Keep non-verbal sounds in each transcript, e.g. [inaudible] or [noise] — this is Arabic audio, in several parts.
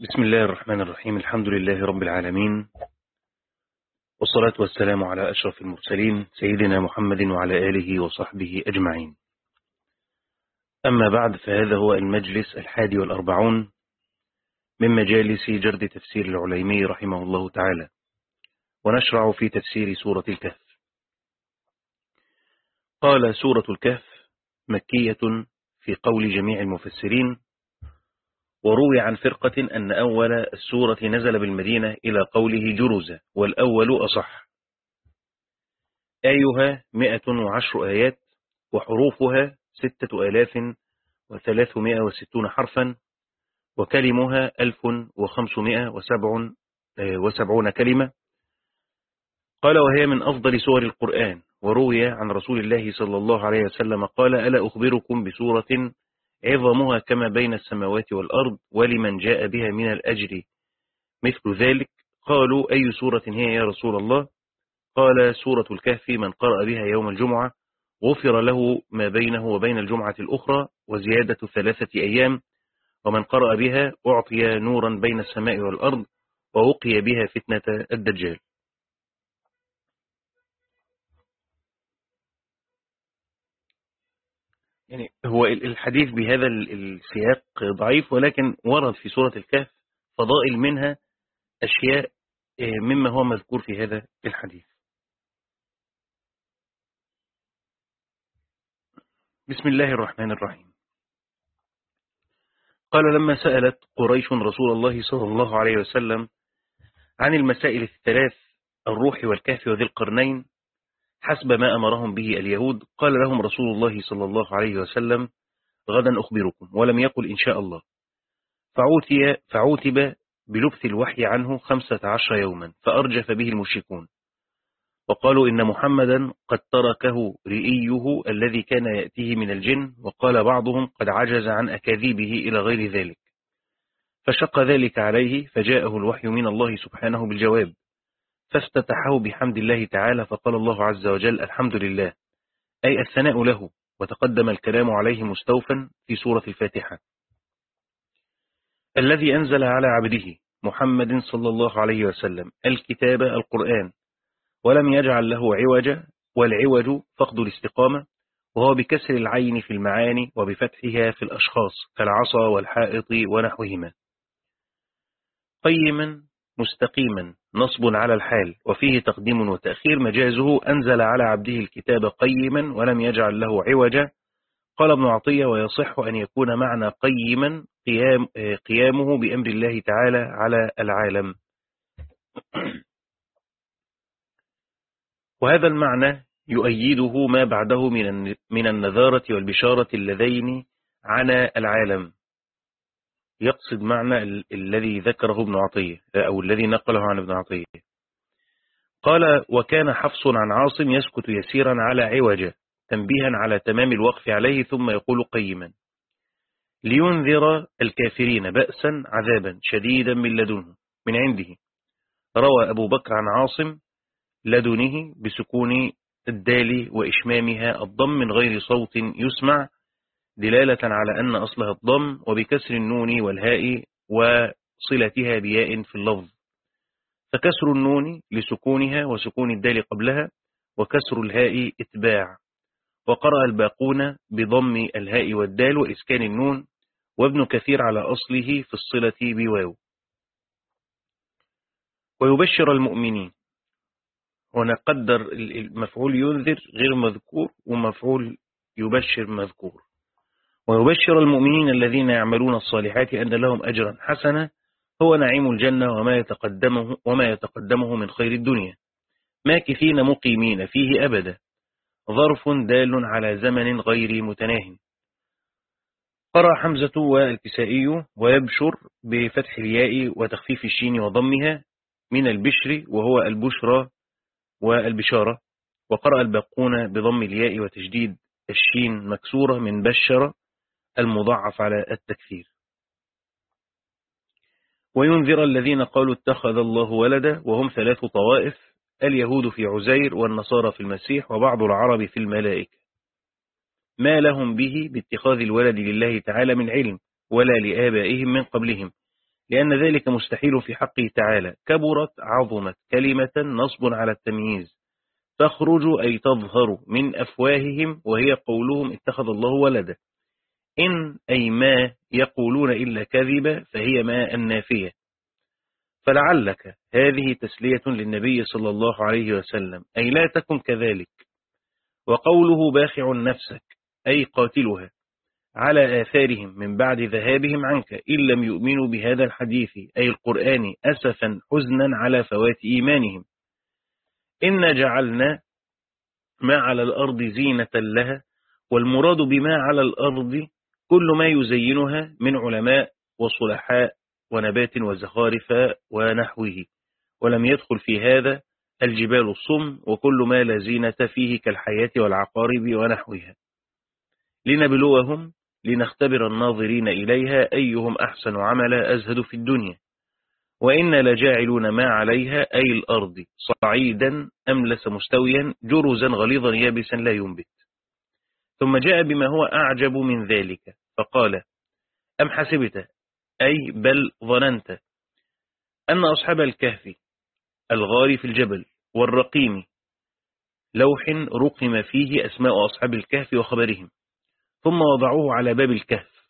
بسم الله الرحمن الرحيم. الحمد لله رب العالمين. والصلاة والسلام على أشرف المرسلين سيدنا محمد وعلى آله وصحبه أجمعين. أما بعد فهذا هو المجلس الحادي والأربعون من مجالس جرد تفسير العليمي رحمه الله تعالى. ونشرع في تفسير سورة الكهف. قال سورة الكهف مكية في قول جميع المفسرين وروي عن فرقة أن أول السورة نزل بالمدينة إلى قوله جرزة والأول أصح. آيها مئة وعشر آيات وحروفها ستة آلاف وثلاثمائة وستون حرفا وكلمها ألف وخمسمائة وسبع وسبعون كلمة. قال وهي من أفضل سور القرآن وروي عن رسول الله صلى الله عليه وسلم قال ألا أخبركم بسورة عظمها كما بين السماوات والأرض ولمن جاء بها من الأجر. مثل ذلك قالوا أي سورة هي يا رسول الله؟ قال سورة الكهف من قرأ بها يوم الجمعة غفر له ما بينه وبين الجمعة الأخرى وزيادة ثلاثة أيام. ومن قرأ بها أعطي نورا بين السماء والأرض ووقي بها فتنة الدجال. يعني هو الحديث بهذا السياق ضعيف ولكن ورد في سورة الكهف فضائل منها أشياء مما هو مذكور في هذا الحديث. بسم الله الرحمن الرحيم. قال لما سألت قريش رسول الله صلى الله عليه وسلم عن المسائل الثلاث الروح والكهف وذي القرنين حسب ما أمرهم به اليهود قال لهم رسول الله صلى الله عليه وسلم غدا أخبركم ولم يقل إن شاء الله. فعوتي فعوتب بلبث الوحي عنه خمسة عشر يوما فأرجف به المشركون. وقالوا إن محمدا قد تركه رئيه الذي كان يأتيه من الجن وقال بعضهم قد عجز عن أكاذيبه إلى غير ذلك. فشق ذلك عليه فجاءه الوحي من الله سبحانه بالجواب. فافتتحه بحمد الله تعالى فقال الله عز وجل الحمد لله. أي الثناء له وتقدم الكلام عليه مستوفا في سورة الفاتحة. الذي أنزل على عبده محمد صلى الله عليه وسلم الكتاب القرآن ولم يجعل له عوجا والعوج فقد الاستقامة وهو بكسر العين في المعاني وبفتحها في الأشخاص كالعصا والحائط ونحوهما. قيما مستقيما نصب على الحال وفيه تقديم وتأخير. مجازه أنزل على عبده الكتاب قيما ولم يجعل له عوجا. قال ابن عطية ويصح أن يكون معنى قيما قيام قيامه بأمر الله تعالى على العالم. [clears throat] وهذا المعنى يؤيده ما بعده من النذارة والبشارة اللذين عن العالم. يقصد معنى الذي ذكره ابن عطية أو الذي نقله عن ابن عطية. قال وكان حفص عن عاصم يسكت يسيرا على عوجه تنبيها على تمام الوقف عليه ثم يقول قيما لينذر الكافرين بأسا عذابا شديدا من لدنه من عنده. روى أبو بكر عن عاصم لدنه بسكون الدال وإشمامها الضم من غير صوت يسمع دلالة على أن أصلها الضم وبكسر النون والهاء وصلتها بياء في اللفظ. فكسر النون لسكونها وسكون الدال قبلها وكسر الهاء إتباع. وقرأ الباقون بضم الهاء والدال وإسكان النون وابن كثير على أصله في الصلة بواو. ويبشر المؤمنين. هنا قدر المفعول ينذر غير مذكور ومفعول يبشر مذكور. ويبشر المؤمنين الذين يعملون الصالحات أن لهم أجرا حسنا هو نعيم الجنة وما يتقدمه, وما يتقدمه من خير الدنيا. ماكثين مقيمين فيه أبدا. ظرف دال على زمن غير متناه. قرأ حمزة والكسائي ويبشر بفتح الياء وتخفيف الشين وضمها من البشر وهو البشرى والبشارة. وقرأ الباقون بضم الياء وتجديد الشين مكسورة من بشر المضاعف على التكثير وينذر الذين قالوا اتخذ الله ولدا وهم ثلاث طوائف اليهود في عزير والنصارى في المسيح وبعض العرب في الملائكة. ما لهم به باتخاذ الولد لله تعالى من علم ولا لآبائهم من قبلهم لأن ذلك مستحيل في حقه تعالى. كبرت عظمت كلمة نصب على التمييز. تخرج أي تظهر من أفواههم وهي قولهم اتخذ الله ولدا. إن أي ما يقولون إلا كذبا فهي ما النافية. فلعلك هذه تسلية للنبي صلى الله عليه وسلم أي لا تكن كذلك. وقوله باخع نفسك أي قاتلها على آثارهم من بعد ذهابهم عنك إن لم يؤمنوا بهذا الحديث أي القرآن أسفا حزنا على فوات إيمانهم. إن جعلنا ما على الأرض زينة لها والمراد بما على الأرض كل ما يزينها من علماء وصلحاء ونبات وزخارف ونحوه. ولم يدخل في هذا الجبال الصم وكل ما لا زينة فيه كالحياة والعقارب ونحوها. لنبلوهم لنختبر الناظرين إليها أيهم أحسن عملا أزهد في الدنيا. وإن لجاعلون ما عليها أي الأرض صعيدا أملس مستويا جرزا غليظا يابسا لا ينبت. ثم جاء بما هو أعجب من ذلك. فقال أم حسبت؟ أي بل ظننت أن أصحاب الكهف الغار في الجبل والرقيم لوح رقم فيه أسماء أصحاب الكهف وخبرهم ثم وضعوه على باب الكهف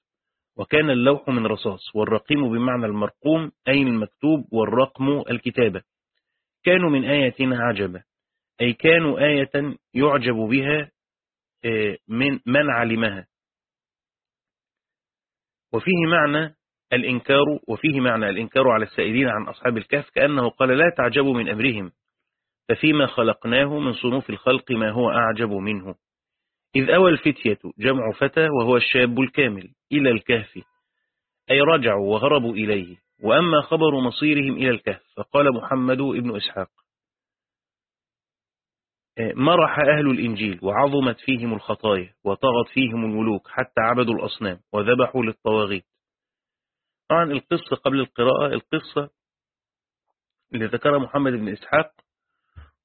وكان اللوح من رصاص والرقيم بمعنى المرقوم أي المكتوب والرقم الكتابة كانوا من آياتنا عجبا أي كانوا آية يعجب بها من من علمها. وفيه معنى الإنكار وفيه معنى الإنكار على السائلين عن أصحاب الكهف كأنه قال لا تعجبوا من أمرهم ففيما خلقناه من صنوف الخلق ما هو أعجب منه. إذ أوى الفتية جمع فتى وهو الشاب الكامل إلى الكهف أي رجعوا وهربوا إليه وأما خبر مصيرهم إلى الكهف فقال محمد ابن إسحاق مرح أهل الإنجيل وعظمت فيهم الخطايا وطغت فيهم الملوك حتى عبدوا الأصنام وذبحوا للطواغيت. طبعا القصة قبل القراءة القصة اللي ذكرها محمد بن إسحاق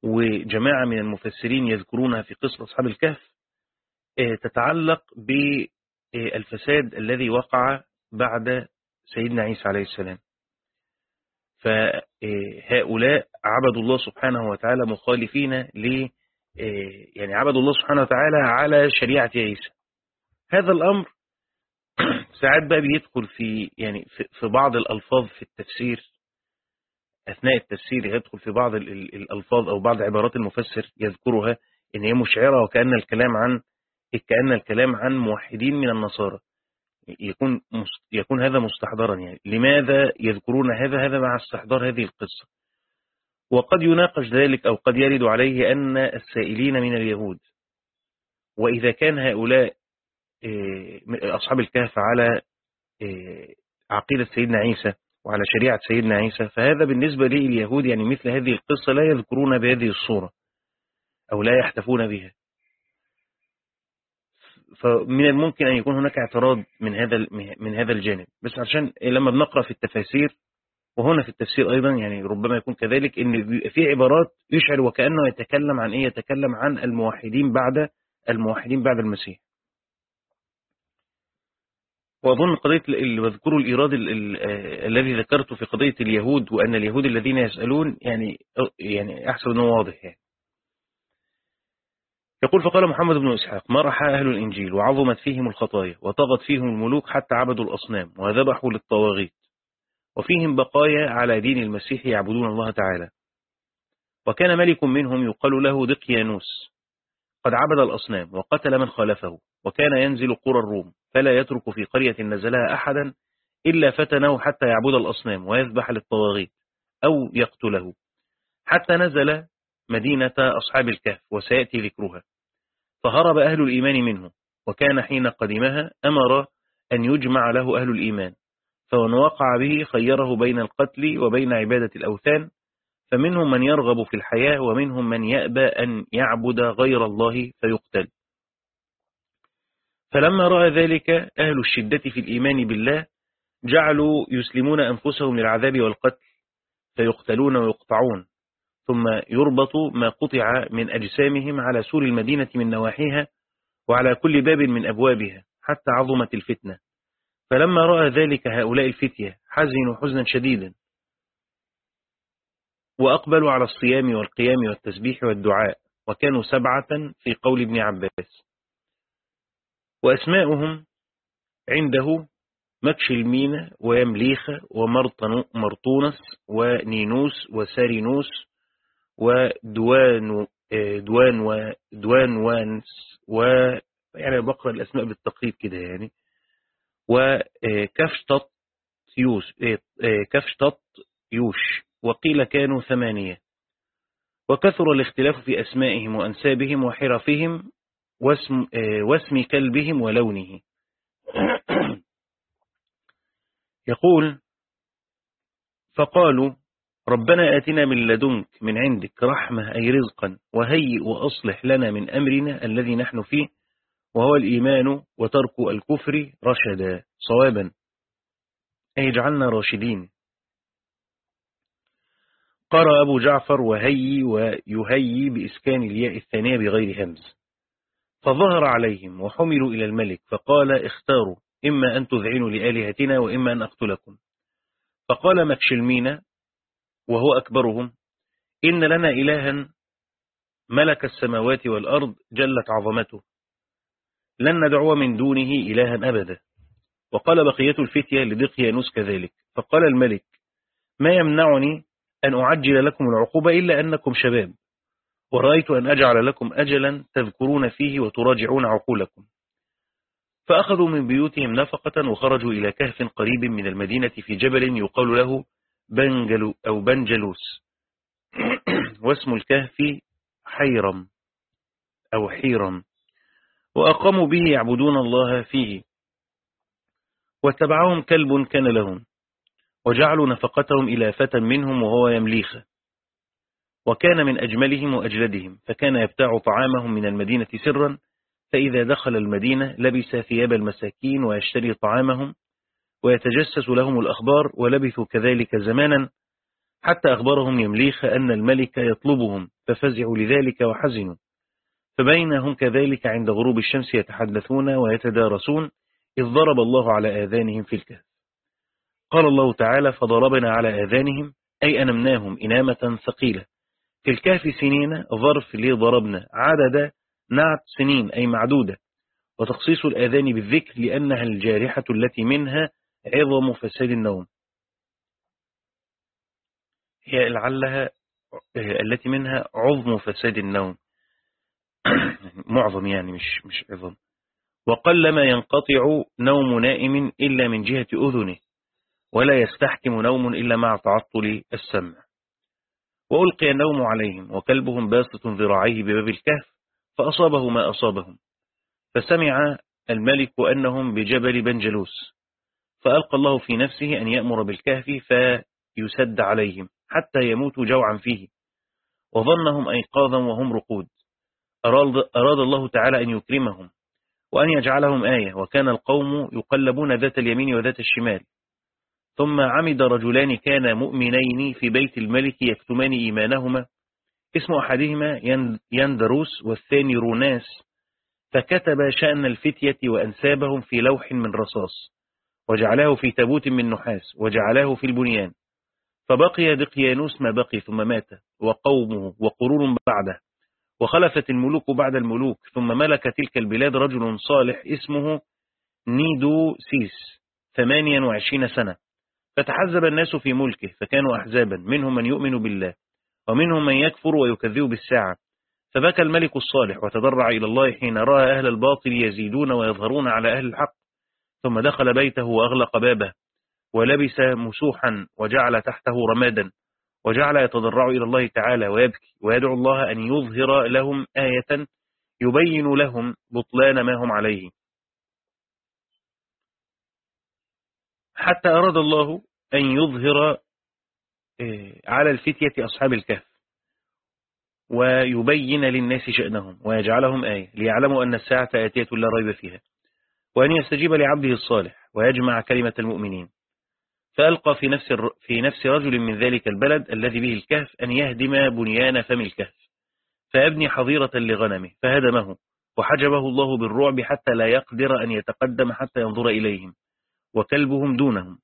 وجماعة من المفسرين يذكرونها في قصة أصحاب الكهف آه، تتعلق بالفساد الذي وقع بعد سيدنا عيسى عليه السلام. فهؤلاء عبدوا الله سبحانه وتعالى مخالفين ل آه، يعني عبدوا الله سبحانه وتعالى على شريعة عيسى. هذا الأمر [clears throat] ساعات بقى بيدخل في يعني في بعض الألفاظ في التفسير. أثناء التفسير يدخل في بعض الألفاظ أو بعض عبارات المفسر يذكرها إن هي مشعرة وكأن الكلام عن كأن الكلام عن موحدين من النصارى. يكون يكون هذا مستحضرا يعني. لماذا يذكرون هذا؟ هذا مع استحضار هذه القصة. وقد يناقش ذلك أو قد يرد عليه أن السائلين من اليهود. وإذا كان هؤلاء آه، أصحاب الكهف على آه، عقيدة سيدنا عيسى وعلى شريعة سيدنا عيسى فهذا بالنسبة لليهود يعني مثل هذه القصة لا يذكرون بهذه الصورة أو لا يحتفون بها. فمن الممكن أن يكون هناك اعتراض من هذا من هذا الجانب. بس عشان لما بنقرأ في التفاسير وهنا في التفسير أيضا يعني ربما يكون كذلك إن في عبارات يشعر وكأنه يتكلم عن إيه؟ يتكلم عن الموحدين بعد الموحدين بعد المسيح. وأظن قضية اللي بذكره الإيراد الذي ذكرته في قضية اليهود وأن اليهود الذين يسألون يعني يعني أحسب أنه واضح يعني. يقول فقال محمد بن إسحاق مرح أهل الإنجيل وعظمت فيهم الخطايا وطغت فيهم الملوك حتى عبدوا الأصنام وذبحوا للطواغيت وفيهم بقايا على دين المسيح يعبدون الله تعالى. وكان ملك منهم يقال له دقيانوس. قد عبد الأصنام وقتل من خالفه وكان ينزل قرى الروم فلا يترك في قرية نزلها أحدا إلا فتنه حتى يعبد الأصنام ويذبح للطواغيت أو يقتله. حتى نزل مدينة أصحاب الكهف وسيأتي ذكرها. فهرب أهل الإيمان منه وكان حين قدمها أمر أن يجمع له أهل الإيمان. فمن وقع به خيره بين القتل وبين عبادة الأوثان فمنهم من يرغب في الحياة ومنهم من يأبى أن يعبد غير الله فيقتل. فلما رأى ذلك أهل الشدة في الإيمان بالله جعلوا يسلمون أنفسهم للعذاب والقتل فيقتلون ويقطعون. ثم يربط ما قطع من أجسامهم على سور المدينة من نواحيها وعلى كل باب من أبوابها حتى عظمت الفتنة. فلما رأى ذلك هؤلاء الفتية حزنوا حزنا شديدا وأقبلوا على الصيام والقيام والتسبيح والدعاء وكانوا سبعة في قول ابن عباس. وأسماؤهم عنده مكش المينة ويمليخة ومرطونس ونينوس وسارينوس ودوان دوان ودوان وانس و يعني بقرأ الأسماء بالتقريب كده يعني. وكفشتط يوش كفشتط يوش وقيل كانوا ثمانية. وكثر الاختلاف في أسمائهم وأنسابهم وحرفهم واسم, واسم كلبهم ولونه. يقول فقالوا ربنا آتنا من لدنك من عندك رحمة أي رزقا وهيئ وأصلح لنا من أمرنا الذي نحن فيه وهو الإيمان وترك الكفر رشدا. صوابا. أي جعلنا راشدين. قرأ أبو جعفر وهي ويهي بإسكان الياء الثانية بغير همز. فظهر عليهم وحملوا إلى الملك فقال اختاروا إما أن تذعنوا لآلهتنا وإما أن أقتلكم. فقال مكشلمين وهو أكبرهم إن لنا إلها ملك السماوات والأرض جلت عظمته. لن ندعو من دونه إلها أبدا. وقال بقية الفتية لدقيانوس كذلك فقال الملك ما يمنعني أن أعجل لكم العقوبة إلا أنكم شباب ورأيت أن أجعل لكم أجلا تذكرون فيه وتراجعون عقولكم. فأخذوا من بيوتهم نفقة وخرجوا إلى كهف قريب من المدينة في جبل يقال له بنجلو أو بنجلوس [clears throat] واسم الكهف حيرم أو حيرم. وأقاموا به يعبدون الله فيه. وتبعهم كلب كان لهم وجعلوا نفقتهم إلى فتى منهم وهو يمليخ. وكان من أجملهم وأجلدهم فكان يبتاع طعامهم من المدينة سرا فإذا دخل المدينة لبس ثياب المساكين ويشتري طعامهم ويتجسس لهم الأخبار ولبثوا كذلك زمانا حتى أخبرهم يمليخ أن الملك يطلبهم ففزعوا لذلك وحزنوا. فبينهم كذلك عند غروب الشمس يتحدثون ويتدارسون إذ ضرب الله على آذانهم في الكهف. قال الله تعالى فضربنا على آذانهم أي أنمناهم إنامة ثقيلة. في الكهف سنين ظرف ليه ضربنا. عدد نعت سنين أي معدودة. وتخصيص الآذان بالذكر لأنها الجارحة التي منها عظم فساد النوم. هي لعلها التي منها عظم فساد النوم. [coughs] معظم يعني مش مش عظم. وقلما ينقطع نوم نائم إلا من جهة أذنه ولا يستحكم نوم إلا مع تعطل السمع. وألقي النوم عليهم وكلبهم باسط ذراعيه بباب الكهف فأصابه ما أصابهم. فسمع الملك أنهم بجبل بنجلوس فألقى الله في نفسه أن يأمر بالكهف فيسد عليهم حتى يموتوا جوعا فيه. وظنهم أيقاظا وهم رقود. أراد الله تعالى أن يكرمهم وأن يجعلهم آية وكان القوم يقلبون ذات اليمين وذات الشمال. ثم عمد رجلان كان مؤمنين في بيت الملك يكتمان إيمانهما. اسم أحدهما يندروس والثاني روناس. فكتب شأن الفتية وأنسابهم في لوح من رصاص وجعله في تابوت من نحاس وجعله في البنيان. فبقي دقيانوس ما بقي ثم مات وقومه وقرون بعده. وخلفت الملوك بعد الملوك ثم ملك تلك البلاد رجل صالح اسمه نيدو سيس ثمانيا وعشرين سنة. فتحزب الناس في ملكه فكانوا أحزابا منهم من يؤمن بالله ومنهم من يكفر ويكذب بالساعة. فبكى الملك الصالح وتضرع إلى الله حين رأى أهل الباطل يزيدون ويظهرون على أهل الحق. ثم دخل بيته وأغلق بابه ولبس مسوحا وجعل تحته رمادا. وجعل يتضرع إلى الله تعالى ويبكي ويدعو الله أن يظهر لهم آية يبين لهم بطلان ما هم عليه. حتى أراد الله أن يظهر آه، على الفتية أصحاب الكهف ويبين للناس شأنهم ويجعلهم آية ليعلموا أن الساعة آتية لا ريب فيها وأن يستجيب لعبده الصالح ويجمع كلمة المؤمنين. فألقى في نفس في نفس رجل من ذلك البلد الذي به الكهف أن يهدم بنيان فم الكهف. فأبني حظيرة لغنمه فهدمه وحجبه الله بالرعب حتى لا يقدر أن يتقدم حتى ينظر إليهم وكلبهم دونهم.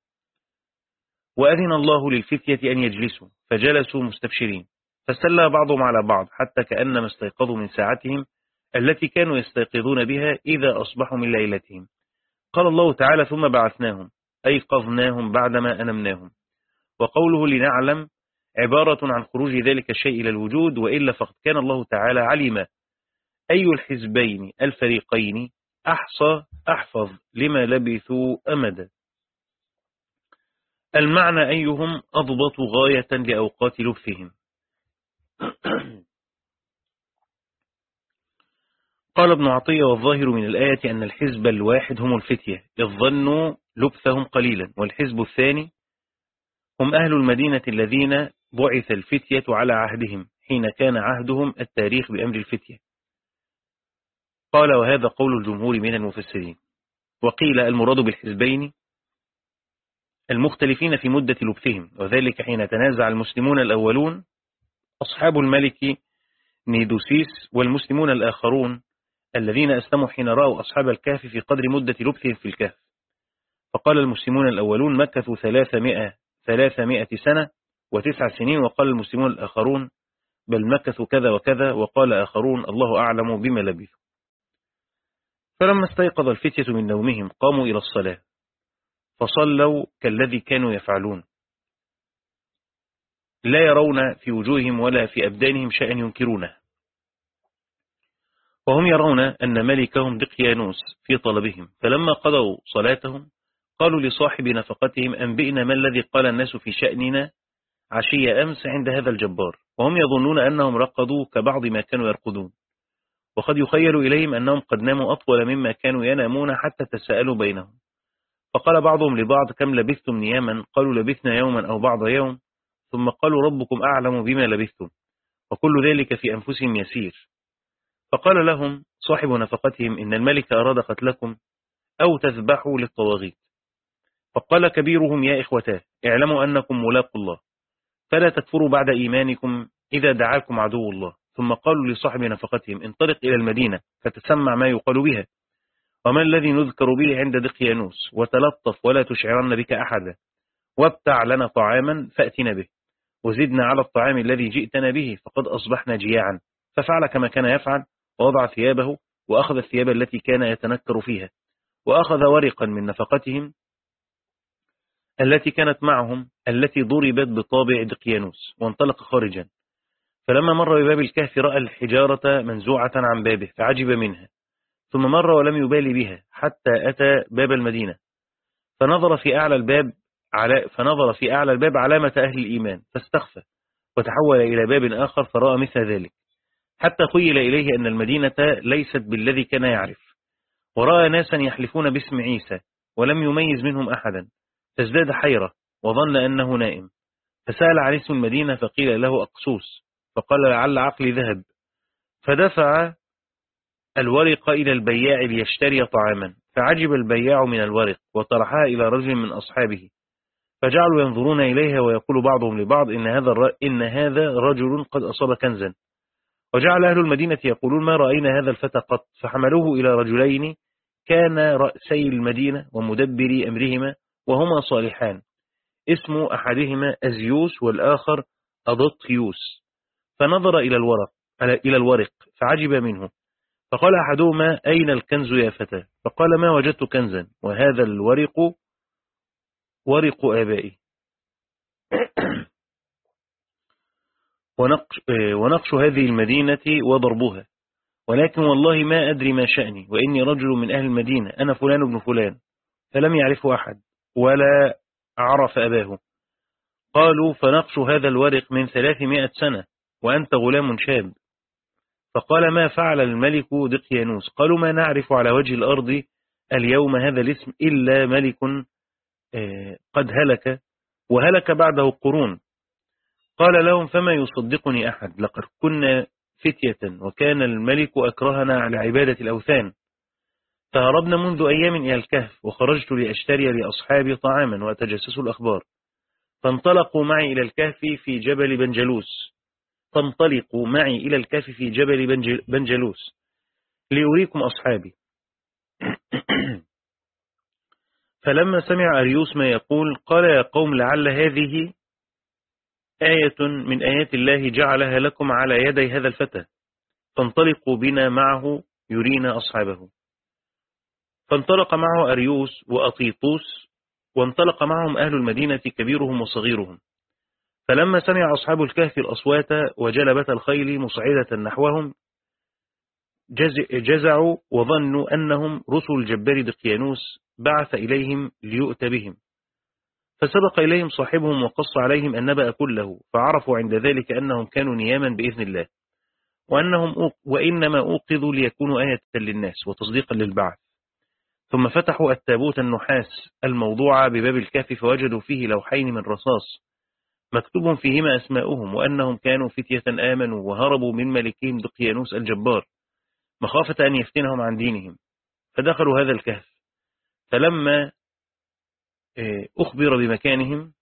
وأذن الله للفتية أن يجلسوا فجلسوا مستبشرين فسلى بعضهم على بعض حتى كأنما استيقظوا من ساعتهم التي كانوا يستيقظون بها إذا أصبحوا من ليلتهم. قال الله تعالى ثم بعثناهم أيقظناهم بعدما أنمناهم. وقوله لنعلم عبارة عن خروج ذلك الشيء إلى الوجود وإلا فقد كان الله تعالى علم أي الحزبين الفريقين أحصى أحفظ لما لبثوا أمدا المعنى أيهم أضبط غاية لأوقات لبثهم. قال ابن عطية والظاهر من الآية أن الحزب الواحد هم الفتية. إذ ظنوا لبثهم قليلا. والحزب الثاني هم أهل المدينة الذين بعث الفتية على عهدهم حين كان عهدهم التاريخ بأمر الفتية. قال وهذا قول الجمهور من المفسرين. وقيل المراد بالحزبين المختلفين في مدة لبثهم وذلك حين تنازع المسلمون الأولون أصحاب الملك نيدوسيس والمسلمون الآخرون الذين أسلموا حين رأوا أصحاب الكهف في قدر مدة لبثهم في الكهف. فقال المسلمون الأولون مكثوا ثلاثمائة, ثلاثمائة سنة وتسع سنين وقال المسلمون الآخرون بل مكثوا كذا وكذا وقال آخرون الله أعلم بما لبثوا. فلما استيقظ الفتية من نومهم قاموا إلى الصلاة فصلوا كالذي كانوا يفعلون. لا يرون في وجوههم ولا في أبدانهم شيئا ينكرونه. وهم يرون أن ملكهم دقيانوس في طلبهم. فلما قضوا صلاتهم قالوا لصاحب نفقتهم أنبئنا ما الذي قال الناس في شأننا؟ عشية أمس عند هذا الجبار. وهم يظنون أنهم رقدوا كبعض ما كانوا يرقدون. وقد يخيل إليهم أنهم قد ناموا أطول مما كانوا ينامون حتى تساءلوا بينهم. فقال بعضهم لبعض كم لبثتم نياما؟ قالوا لبثنا يوما أو بعض يوم. ثم قالوا ربكم أعلم بما لبثتم. وكل ذلك في أنفسهم يسير. فقال لهم صاحب نفقتهم إن الملك أراد قتلكم أو تذبحوا للطواغيت. فقال كبيرهم يا إخوتاه اعلموا أنكم ملاقوا الله فلا تكفروا بعد إيمانكم إذا دعاكم عدو الله. ثم قالوا لصاحب نفقتهم انطلق إلى المدينة فتسمع ما يقال بها. وما الذي نذكر به عند دقيانوس؟ وتلطف ولا تشعرن بك أحدا. وابتع لنا طعاما فأتنا به. وزدنا على الطعام الذي جئتنا به فقد أصبحنا جياعا. ففعل كما كان يفعل ووضع ثيابه وأخذ الثياب التي كان يتنكر فيها وأخذ ورقا من نفقتهم التي كانت معهم التي ضربت بطابع دقيانوس وانطلق خارجا. فلما مر بباب الكهف رأى الحجارة منزوعة عن بابه فعجب منها. ثم مر ولم يبالي بها حتى أتى باب المدينة. فنظر في أعلى الباب على فنظر في أعلى الباب علامة أهل الإيمان فاستخفى وتحول إلى باب آخر فرأى مثل ذلك. حتى خيل إليه أن المدينة ليست بالذي كان يعرف. ورأى ناسا يحلفون باسم عيسى ولم يميز منهم أحدا. فازداد حيرة وظن أنه نائم. فسأل عن اسم المدينة فقيل له أقسوس فقال لعل عقلي ذهب. فدفع الورق إلى البياع ليشتري طعاما. فعجب البياع من الورق وطرحها إلى رجل من أصحابه. فجعلوا ينظرون إليها ويقول بعضهم لبعض إن هذا, إن هذا رجل قد أصاب كنزا. وجعل أهل المدينة يقولون ما رأينا هذا الفتى قط؟ فحملوه إلى رجلين كان رأسي المدينة ومدبري أمرهما وهما صالحان. اسم أحدهما أزيوس والآخر أضطيوس. فنظر إلى الورق إلى الورق فعجب منه. فقال أحدهما أين الكنز يا فتى؟ فقال ما وجدت كنزا؟ وهذا الورق ورق آبائي. [coughs] ونقش, ونقش هذه المدينة وضربها. ولكن والله ما أدري ما شأني وإني رجل من أهل المدينة أنا فلان ابن فلان فلم يعرفه أحد ولا عرف أباه. قالوا فنقش هذا الورق من ثلاثمائة سنة وأنت غلام شاب. فقال ما فعل الملك دقيانوس؟ قالوا ما نعرف على وجه الأرض اليوم هذا الاسم إلا ملك آه، قد هلك وهلك بعده قرون. قال لهم فما يصدقني أحد؟ لقد كنا فتية وكان الملك أكرهنا على عبادة الأوثان. فهربنا منذ أيام إلى الكهف وخرجت لأشتري لأصحابي طعاما وأتجسس الأخبار. فانطلقوا معي إلى الكهف في جبل بنجلوس. فانطلقوا معي إلى الكهف في جبل بنجلوس. ليريكم أصحابي. [clears throat] فلما سمع أريوس ما يقول قال يا قوم لعل هذه آية من آيات الله جعلها لكم على يدي هذا الفتى. فانطلقوا بنا معه يرينا أصحابه. فانطلق معه أريوس وأطيطوس وانطلق معهم أهل المدينة كبيرهم وصغيرهم. فلما سمع أصحاب الكهف الأصوات وجلبة الخيل مصعدة نحوهم جزعوا وظنوا أنهم رسل الجبار دقيانوس بعث إليهم ليؤتى بهم. فسبق إليهم صاحبهم وقص عليهم النبأ كله فعرفوا عند ذلك أنهم كانوا نياما بإذن الله وأنهم وإنما أوقظوا ليكونوا آية للناس وتصديقا للبعث. ثم فتحوا التابوت النحاس الموضوع بباب الكهف فوجدوا فيه لوحين من رصاص مكتوب فيهما أسماؤهم وأنهم كانوا فتية آمنوا وهربوا من ملكهم دقيانوس الجبار مخافة أن يفتنهم عن دينهم فدخلوا هذا الكهف. فلما أخبر بمكانهم.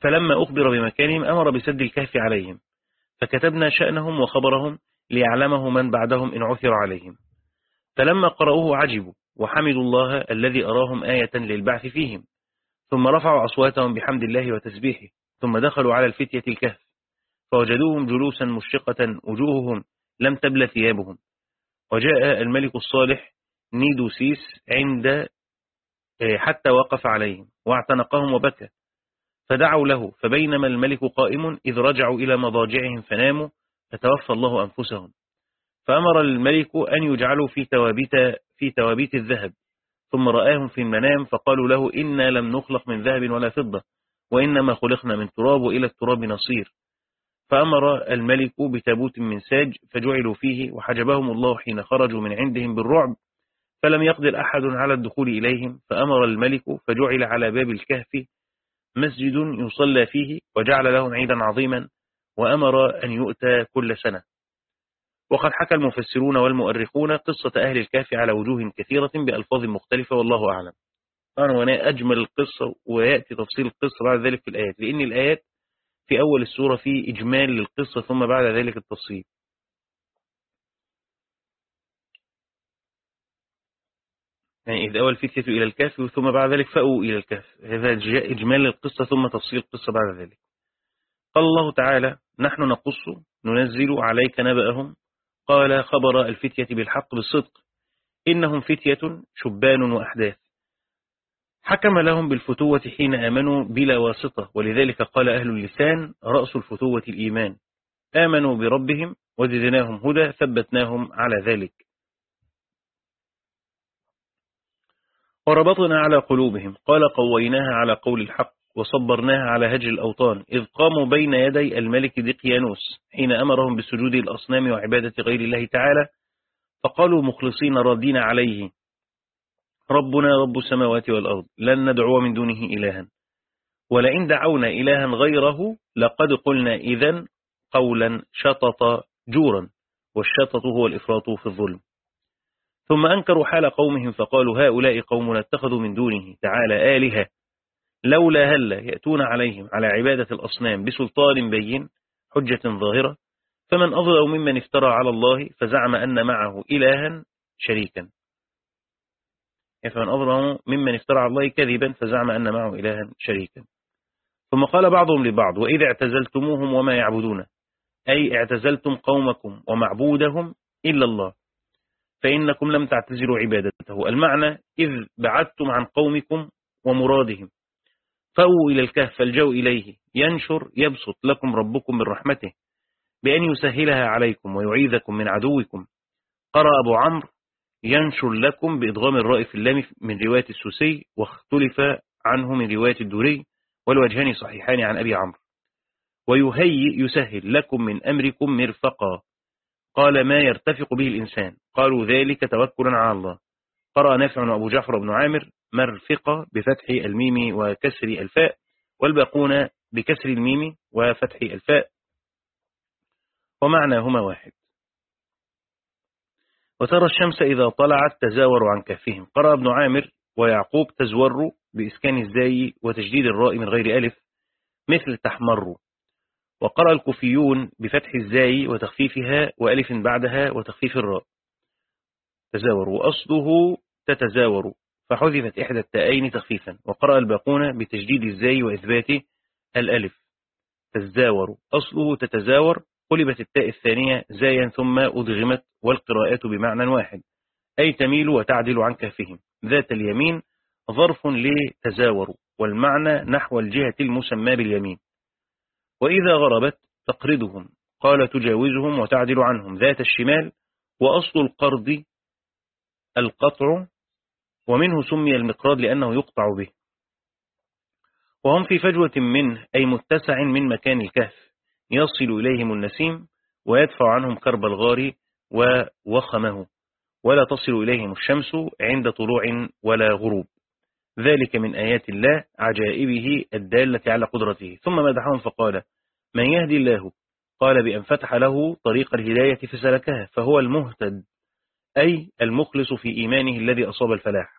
فلما أخبر بمكانهم أمر بسد الكهف عليهم فكتبنا شأنهم وخبرهم ليعلمه من بعدهم إن عثر عليهم. فلما قرأوه عجبوا وحمدوا الله الذي أراهم آية للبعث فيهم. ثم رفعوا أصواتهم بحمد الله وتسبيحه ثم دخلوا على الفتية الكهف فوجدوهم جلوسا مشرقة وجوههم لم تبل ثيابهم. وجاء الملك الصالح نيدوسيس عند آه، حتى وقف عليهم واعتنقهم وبكى فدعوا له فبينما الملك قائم إذ رجعوا إلى مضاجعهم فناموا فتوفى الله أنفسهم. فأمر الملك أن يجعلوا في توابيت, في توابيت الذهب ثم رآهم في المنام فقالوا له إنا لم نخلق من ذهب ولا فضة وإنما خلقنا من تراب وإلى التراب نصير. فأمر الملك بتابوت من ساج فجعلوا فيه وحجبهم الله حين خرجوا من عندهم بالرعب فلم يقدر أحد على الدخول إليهم فأمر الملك فجعل على باب الكهف مسجد يصلى فيه وجعل لهم عيدا عظيما وأمر أن يؤتى كل سنة. وقد حكى المفسرون والمؤرخون قصة أهل الكهف على وجوه كثيرة بألفاظ مختلفة والله أعلم. أنا وأنا أجمل القصة ويأتي تفصيل القصة بعد ذلك في الآيات لأن الآيات في أول السورة في إجمال للقصة ثم بعد ذلك التفصيل. يعني إذ أول فتية إلى الكهف ثم بعد ذلك فأوا إلى الكهف. هذا إجمال للقصة ثم تفصيل القصة بعد ذلك. قال الله تعالى نحن نقص ننزل عليك نبأهم. قال خبر الفتية بالحق بالصدق إنهم فتية شبان وأحداث. حكم لهم بالفتوة حين آمنوا بلا واسطة ولذلك قال أهل اللسان رأس الفتوة الإيمان. آمنوا بربهم وزدناهم هدى ثبتناهم على ذلك. وربطنا على قلوبهم. قال قويناها على قول الحق وصبرناها على هجر الأوطان. إذ قاموا بين يدي الملك دقيانوس حين أمرهم بسجود الأصنام وعبادة غير الله تعالى فقالوا مخلصين رادين عليه ربنا رب السماوات والأرض لن ندعو من دونه إلها. ولئن دعونا إلها غيره لقد قلنا إذا قولا شطط جورا والشطط هو الإفراط في الظلم. ثم أنكروا حال قومهم فقالوا هؤلاء قومنا اتخذوا من دونه تعالى آلهة لولا هلا يأتون عليهم على عبادة الأصنام بسلطان بين حجة ظاهرة؟ فمن أظلم ممن افترى على الله فزعم أن معه إلها شريكا. فمن أظلم ممن افترى على الله كذبا فزعم أن معه إلها شريكا. ثم قال بعضهم لبعض وإذا اعتزلتموهم وما يعبدون؟ أي اعتزلتم قومكم ومعبودهم إلا الله. فإنكم لم تعتزلوا عبادته. المعنى إذ بعدتم عن قومكم ومرادهم. فأووا إلى الكهف فالجوا إليه. ينشر يبسط لكم ربكم من رحمته بأن يسهلها عليكم ويعيذكم من عدوكم. قرأ أبو عمرو ينشر لكم بإضغام الراء في اللام من رواية السوسي واختلف عنه من رواية الدوري والوجهان صحيحان عن أبي عمرو. ويهيئ يسهل لكم من أمركم مرفقا. قال ما يرتفق به الإنسان. قالوا ذلك توكلا على الله. قرأ نافع وأبو جعفر بن عامر مرفقة بفتح الميم وكسر الفاء والباقون بكسر الميم وفتح الفاء. ومعناهما واحد. وترى الشمس إذا طلعت تزاور عن كهفهم. قرأ ابن عامر ويعقوب تزور بإسكان الزاي وتجديد الراء من غير ألف مثل تحمر. وقرأ الكوفيون بفتح الزاي وتخفيفها وألف بعدها وتخفيف الراء. تزاوروا أصله تتزاوروا فحذفت إحدى التائين تخفيفا. وقرأ الباقون بتجديد الزاي وإثبات الألف. تزاور. أصله تتزاور. قلبت التاء الثانية زايا ثم أدغمت والقراءات بمعنى واحد. أي تميل وتعدل عن كهفهم. ذات اليمين ظرف لتزاور. والمعنى نحو الجهة المسمى باليمين. وإذا غربت تقرضهم قال تجاوزهم وتعدل عنهم ذات الشمال وأصل القرض القطع ومنه سمي المقراض لأنه يقطع به. وهم في فجوة منه أي متسع من مكان الكهف يصل إليهم النسيم ويدفع عنهم كرب الغار ووخمه. ولا تصل إليهم الشمس عند طلوع ولا غروب. ذلك من آيات الله عجائبه الدالة على قدرته. ثم مدحهم فقال من يهدي الله؟ قال بأن فتح له طريق الهداية فسلكها فهو المهتد أي المخلص في إيمانه الذي أصاب الفلاح.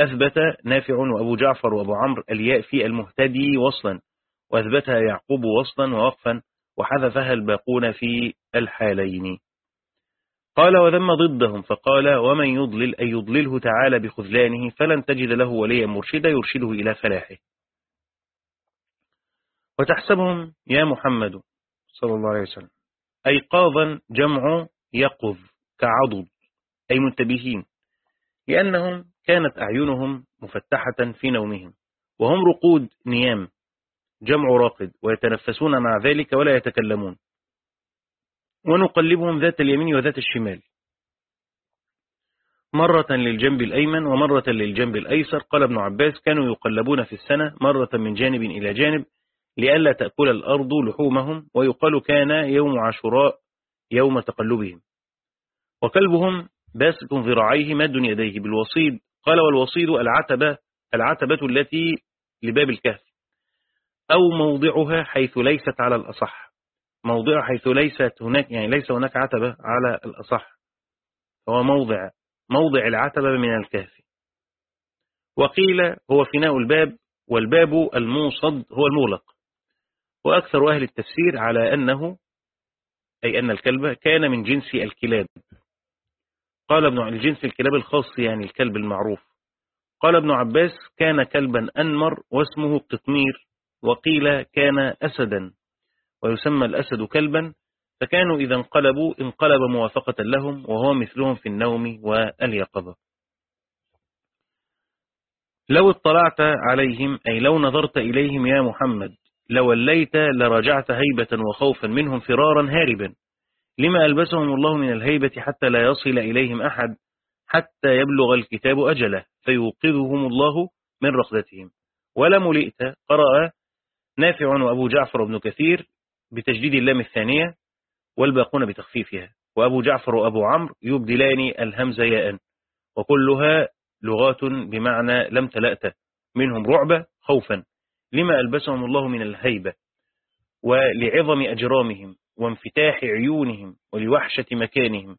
أثبت نافع وأبو جعفر وأبو عمرو الياء في المهتدي وصلا وأثبتها يعقوب وصلا ووقفا وحذفها الباقون في الحالين. قال وذم ضدهم فقال ومن يضلل أي يضلله تعالى بخذلانه فلن تجد له وليا مرشدا يرشده إلى فلاحه. وتحسبهم يا محمد صلى الله عليه وسلم. أيقاظا جمع يقظ كعضد أي منتبهين لأنهم كانت أعينهم مفتحة في نومهم وهم رقود نيام جمع راقد ويتنفسون مع ذلك ولا يتكلمون. ونقلبهم ذات اليمين وذات الشمال. مرة للجنب الأيمن ومرة للجنب الأيسر قال ابن عباس كانوا يقلبون في السنة مرة من جانب إلى جانب لئلا تأكل الأرض لحومهم ويقال كان يوم عاشوراء يوم تقلبهم. وكلبهم باسط ذراعيه مد يديه. بالوصيد قال والوصيد العتبة العتبة التي لباب الكهف. أو موضعها حيث ليست على الأصح. موضع حيث ليست هناك يعني ليس هناك عتبة على الأصح. هو موضع موضع العتبة من الكهف. وقيل هو فناء الباب والباب الموصد هو المغلق. وأكثر أهل التفسير على أنه أي أن الكلب كان من جنس الكلاب. قال ابن الجنس الكلاب الخاص يعني الكلب المعروف. قال ابن عباس كان كلبا أنمر واسمه قطمير وقيل كان أسدا ويسمى الأسد كلبا. فكانوا إذا انقلبوا انقلب موافقة لهم وهو مثلهم في النوم واليقظة. لو اطلعت عليهم أي لو نظرت إليهم يا محمد لوليت لرجعت هيبة وخوفا منهم فرارا هاربا. لما ألبسهم الله من الهيبة حتى لا يصل إليهم أحد حتى يبلغ الكتاب أجله فيوقظهم الله من رقدتهم ولا ملئت قرأ نافع وأبو جعفر بن كثير بتجديد اللام الثانية والباقون بتخفيفها. وأبو جعفر وأبو عمرو يبدلان الهمزة ياء وكلها لغات بمعنى لم تلأت منهم رعبة خوفا. لما ألبسهم الله من الهيبة ولعظم أجرامهم وانفتاح عيونهم ولوحشة مكانهم.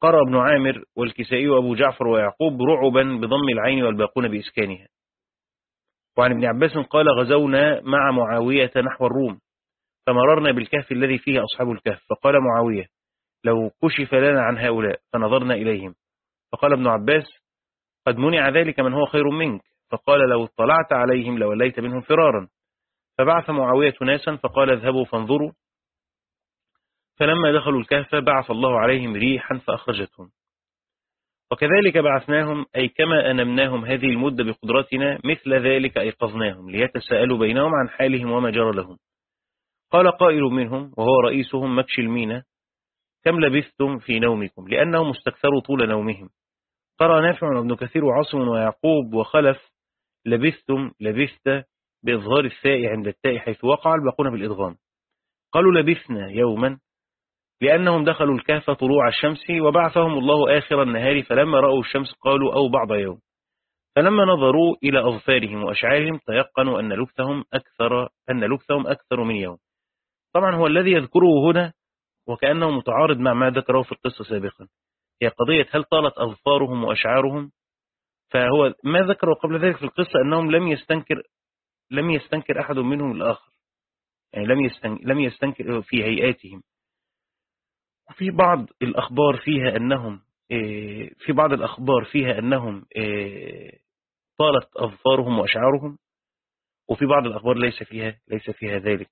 قرأ ابن عامر والكسائي وأبو جعفر ويعقوب رعبا بضم العين والباقون بإسكانها. وعن ابن عباس قال غزونا مع معاوية نحو الروم فمررنا بالكهف الذي فيه أصحاب الكهف. فقال معاوية لو كشف لنا عن هؤلاء فنظرنا إليهم. فقال ابن عباس قد منع ذلك من هو خير منك. فقال لو اطلعت عليهم لوليت منهم فرارا. فبعث معاوية ناسا فقال اذهبوا فانظروا. فلما دخلوا الكهف بعث الله عليهم ريحا فأخرجتهم. وكذلك بعثناهم أي كما أنمناهم هذه المدة بقدرتنا مثل ذلك أيقظناهم ليتساءلوا بينهم عن حالهم وما جرى لهم. قال قائل منهم وهو رئيسهم مكش المينة كم لبثتم في نومكم؟ لأنهم استكثروا طول نومهم. قرأ نافع وابن كثير وعاصم ويعقوب وخلف لبثتم لبثت بإظهار الثاء عند التاء حيث وقع الباقون بالإدغام قالوا لبثنا يوما لأنهم دخلوا الكهف طلوع الشمس وبعثهم الله آخر النهار فلما رأوا الشمس قالوا أو بعض يوم. فلما نظروا إلى أظفارهم وأشعارهم تيقنوا أن لبثهم أكثر, أن لبثهم أكثر من يوم. طبعا هو الذي يذكره هنا وكأنه متعارض مع ما ذكره في القصة سابقا. هي قضية هل طالت أظفارهم وأشعارهم؟ فهو ما ذكره قبل ذلك في القصة أنهم لم يستنكر لم يستنكر أحد منهم الآخر. يعني لم لم يستنكر في هيئاتهم. وفي بعض الأخبار فيها أنهم في بعض الأخبار فيها أنهم طالت أظفارهم وأشعارهم وفي بعض الأخبار ليس فيها ليس فيها ذلك.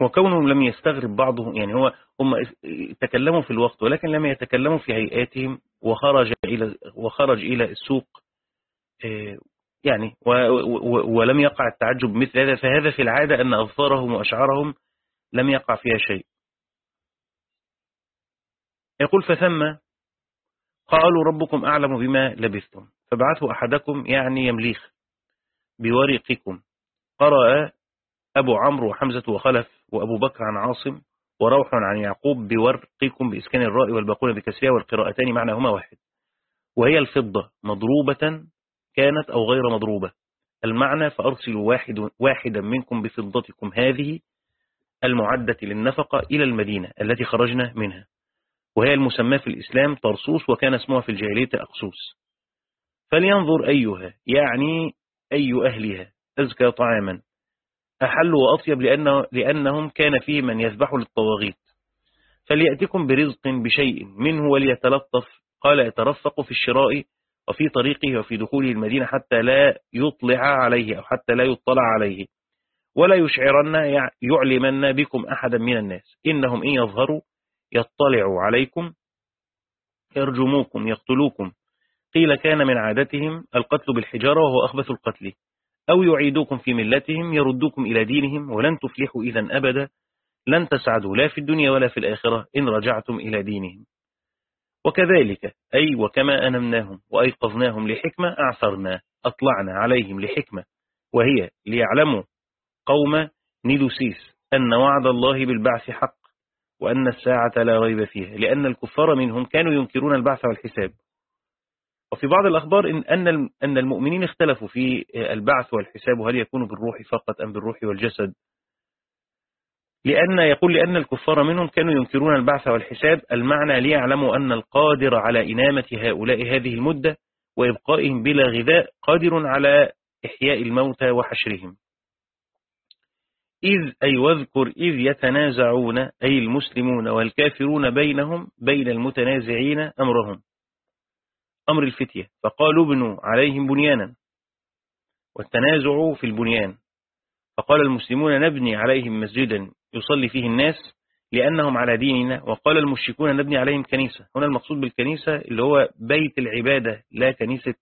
وكونهم لم يستغرب بعضهم يعني هو هم تكلموا في الوقت ولكن لم يتكلموا في هيئاتهم وخرج إلى وخرج إلى السوق آه، يعني ولم يقع التعجب مثل هذا فهذا في العادة أن أظفارهم وأشعارهم لم يقع فيها شيء. يقول فثم قالوا ربكم أعلم بما لبثتم فبعثوا أحدكم يعني يمليخ بورقكم. قرأ أبو عمرو وحمزة وخلف وأبو بكر عن عاصم وروح عن يعقوب بورقكم بإسكان الراء والباقون بكسرها والقراءتان معناهما واحد. وهي الفضة مضروبة كانت أو غير مضروبة. المعنى فأرسلوا واحد واحدا منكم بفضتكم هذه المعدة للنفقة إلى المدينة التي خرجنا منها. وهي المسمى في الإسلام طرسوس وكان اسمها في الجاهلية أقسوس. فلينظر أيها يعني أي أهلها أزكى طعاما. أحل وأطيب لأنه لأنهم كان فيه من يذبح للطواغيت. فليأتكم برزق بشيء منه وليتلطف قال يترفق في الشراء وفي طريقه وفي دخوله المدينة حتى لا يطلع عليه أو حتى لا يطلع عليه. ولا يشعرن يعلمن بكم أحدا من الناس. إنهم إن يظهروا يطلعوا عليكم يرجموكم يقتلوكم. قيل كان من عادتهم القتل بالحجارة وهو أخبث القتل. أو يعيدوكم في ملتهم يردوكم إلى دينهم ولن تفلحوا إذا أبدا. لن تسعدوا لا في الدنيا ولا في الآخرة إن رجعتم إلى دينهم. وكذلك أي وكما أنمناهم وأيقظناهم لحكمة أعثرنا أطلعنا عليهم لحكمة وهي ليعلموا قوم ندوسيس أن وعد الله بالبعث حق وأن الساعة لا ريب فيها لأن الكفار منهم كانوا ينكرون البعث والحساب. وفي بعض الأخبار إن أن أن المؤمنين اختلفوا في البعث والحساب هل يكون بالروح فقط أم بالروح والجسد. لأن يقول لأن الكفار منهم كانوا ينكرون البعث والحساب. المعنى ليعلموا أن القادر على إنامة هؤلاء هذه المدة وإبقائهم بلا غذاء قادر على إحياء الموتى وحشرهم. إذ أي واذكر إذ يتنازعون أي المسلمون والكافرون بينهم بين المتنازعين أمرهم. أمر الفتية. فقالوا ابنوا عليهم بنيانا. والتنازع في البنيان. فقال المسلمون نبني عليهم مسجدا يصلي فيه الناس لأنهم على ديننا. وقال المشركون نبني عليهم كنيسة. هنا المقصود بالكنيسة اللي هو بيت العبادة لا كنيسة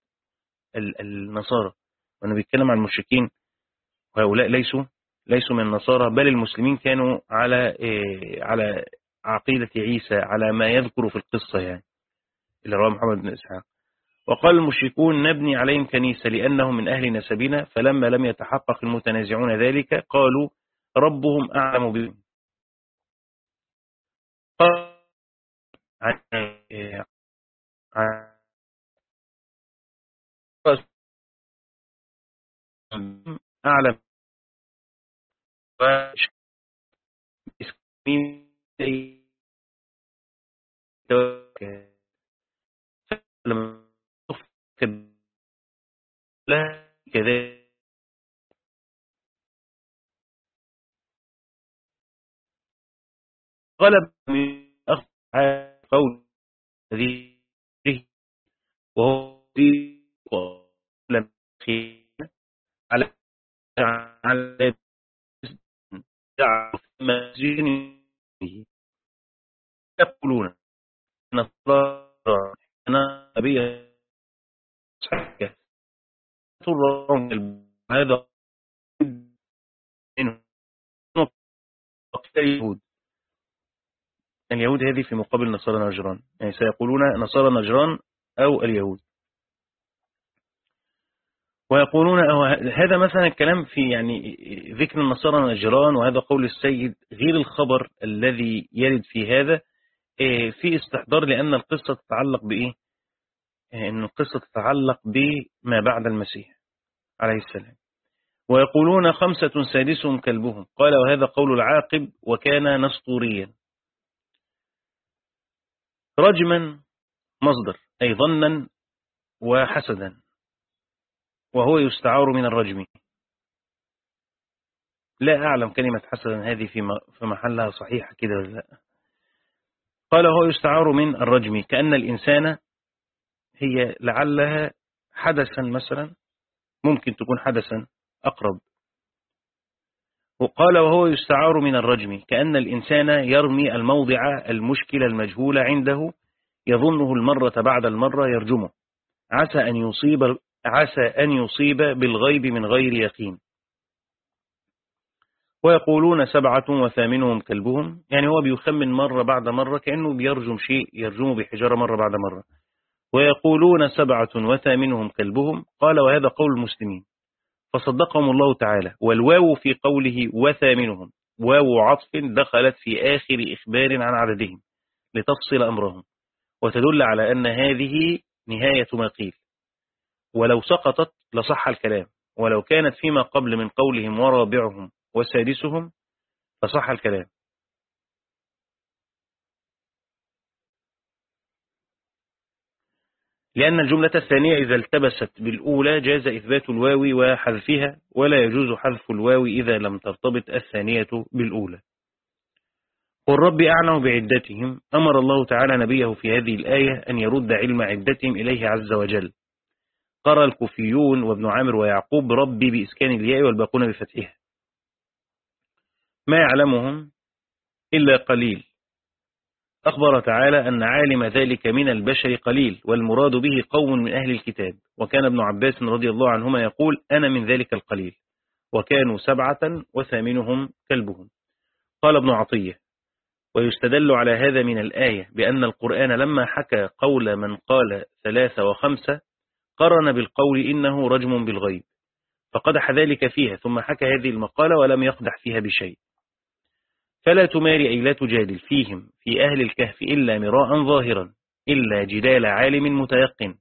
النصارى. وأنا بيتكلم عن المشركين. وهؤلاء ليسوا ليسوا من النصارى بل المسلمين كانوا على إيه، على عقيدة عيسى على ما يذكر في القصة يعني. اللي رواه محمد بن إسحاق. وقال المشركون نبني عليهم كنيسة لأنهم من أهل نسبنا فلما لم يتحقق المتنازعون ذلك قالوا ربهم أعلم بهم. أعلم لما لا غلب من أخذ قول هذه وهو في ولم على على مسجد يقولون نصارى أنا هذا اليهود. اليهود هذه في مقابل نصارى نجران. يعني سيقولون نصارى نجران أو اليهود. ويقولون هذا مثلا الكلام في يعني ذكر النصارى نجران وهذا قول السيد غير الخبر الذي يرد في هذا إيه، في استحضار لأن القصة تتعلق بإيه؟ أن القصة تتعلق بما بعد المسيح عليه السلام. ويقولون خمسة سادسهم كلبهم. قال وهذا قول العاقب وكان نسطوريا. رجما مصدر أي ظنا وحسدا وهو يستعار من الرجم. لا أعلم كلمة حسنا هذه في محلها صحيحة كده ولا لا. قال هو يستعار من الرجم كأن الإنسان هي لعلها حدثا مثلا ممكن تكون حدثا أقرب. وقال وهو يستعار من الرجم كأن الإنسان يرمي الموضع المشكلة المجهولة عنده يظنه المرة بعد المرة يرجمه. عسى أن يصيب عسى أن يصيب بالغيب من غير يقين. ويقولون سبعة وثامنهم كلبهم يعني هو بيخمن مرة بعد مرة كأنه بيرجم شيء يرجمه بحجارة مرة بعد مرة. ويقولون سبعة وثامنهم كلبهم. قال وهذا قول المسلمين. فصدقهم الله تعالى. والواو في قوله وثامنهم. واو عطف دخلت في آخر إخبار عن عددهم لتفصل أمرهم. وتدل على أن هذه نهاية ما قيل. ولو سقطت لصح الكلام. ولو كانت فيما قبل من قولهم ورابعهم وسادسهم فصح الكلام. لأن الجملة الثانية إذا التبست بالأولى جاز إثبات الواو وحذفها ولا يجوز حذف الواو إذا لم ترتبط الثانية بالأولى. قل رب أعلم بعدتهم. أمر الله تعالى نبيه في هذه الآية أن يرد علم عدتهم إليه عز وجل. قرأ الكوفيون وابن عامر ويعقوب ربي بإسكان الياء والباقون بفتحها. ما يعلمهم إلا قليل. أخبر تعالى أن عالم ذلك من البشر قليل والمراد به قوم من أهل الكتاب. وكان ابن عباس رضي الله عنهما يقول أنا من ذلك القليل. وكانوا سبعة وثامنهم كلبهم. قال ابن عطية ويستدل على هذا من الآية بأن القرآن لما حكى قول من قال ثلاثة وخمسة قرن بالقول إنه رجم بالغيب. فقدح ذلك فيها ثم حكى هذه المقالة ولم يقدح فيها بشيء. فلا تماري أي لا تجادل فيهم في أهل الكهف إلا مراء ظاهرا إلا جدال عالم متيقن.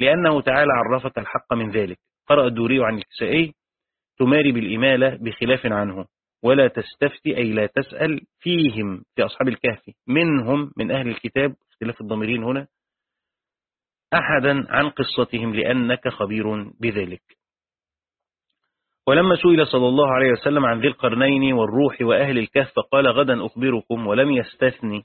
لأنه تعالى عرفك الحق من ذلك. قرأ الدوري عن الكسائي تماري بالإمالة بخلاف عنه. ولا تستفتي أي لا تسأل فيهم في أصحاب الكهف. منهم من أهل الكتاب اختلاف الضميرين هنا أحدا عن قصتهم لأنك خبير بذلك. ولما سئل صلى الله عليه وسلم عن ذي القرنين والروح وأهل الكهف فقال غدا أخبركم ولم يستثني.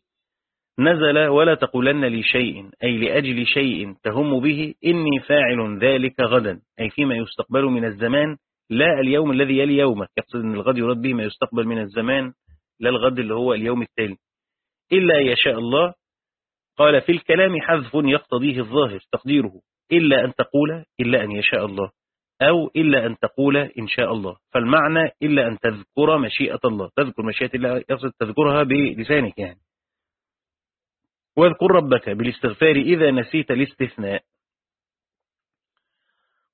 نزل ولا تقولن لي شيء أي لأجل شيء تهم به إني فاعل ذلك غدا أي فيما يستقبل من الزمان لا اليوم الذي يلي يومك. يقصد أن الغد يرد به ما يستقبل من الزمان لا الغد اللي هو اليوم التالي. إلا يشاء الله قال في الكلام حذف يقتضيه الظاهر تقديره إلا أن تقول إلا أن يشاء الله. أو إلا أن تقول إن شاء الله. فالمعنى إلا أن تذكر مشيئة الله. تذكر مشيئة الله يقصد تذكرها بلسانك يعني. واذكر ربك بالاستغفار إذا نسيت الاستثناء.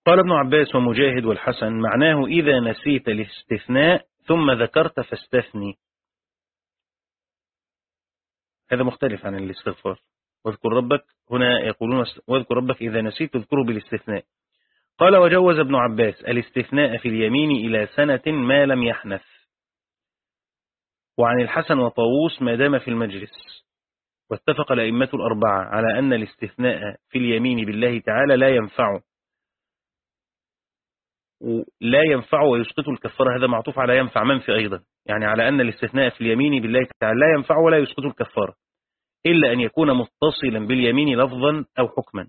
قال ابن عباس ومجاهد والحسن معناه إذا نسيت الاستثناء ثم ذكرت فاستثني. هذا مختلف عن الاستغفار. واذكر ربك هنا يقولون واذكر ربك إذا نسيت اذكره بالاستثناء. قال وجوز ابن عباس الاستثناء في اليمين إلى سنة ما لم يحنث. وعن الحسن وطاووس ما دام في المجلس. واتفق الأئمة الأربعة على أن الاستثناء في اليمين بالله تعالى لا ينفع. لا ينفع ويسقط الكفارة هذا معطوف على ينفع منفي أيضا. يعني على أن الاستثناء في اليمين بالله تعالى لا ينفع ولا يسقط الكفارة إلا أن يكون متصلا باليمين لفظا أو حكما.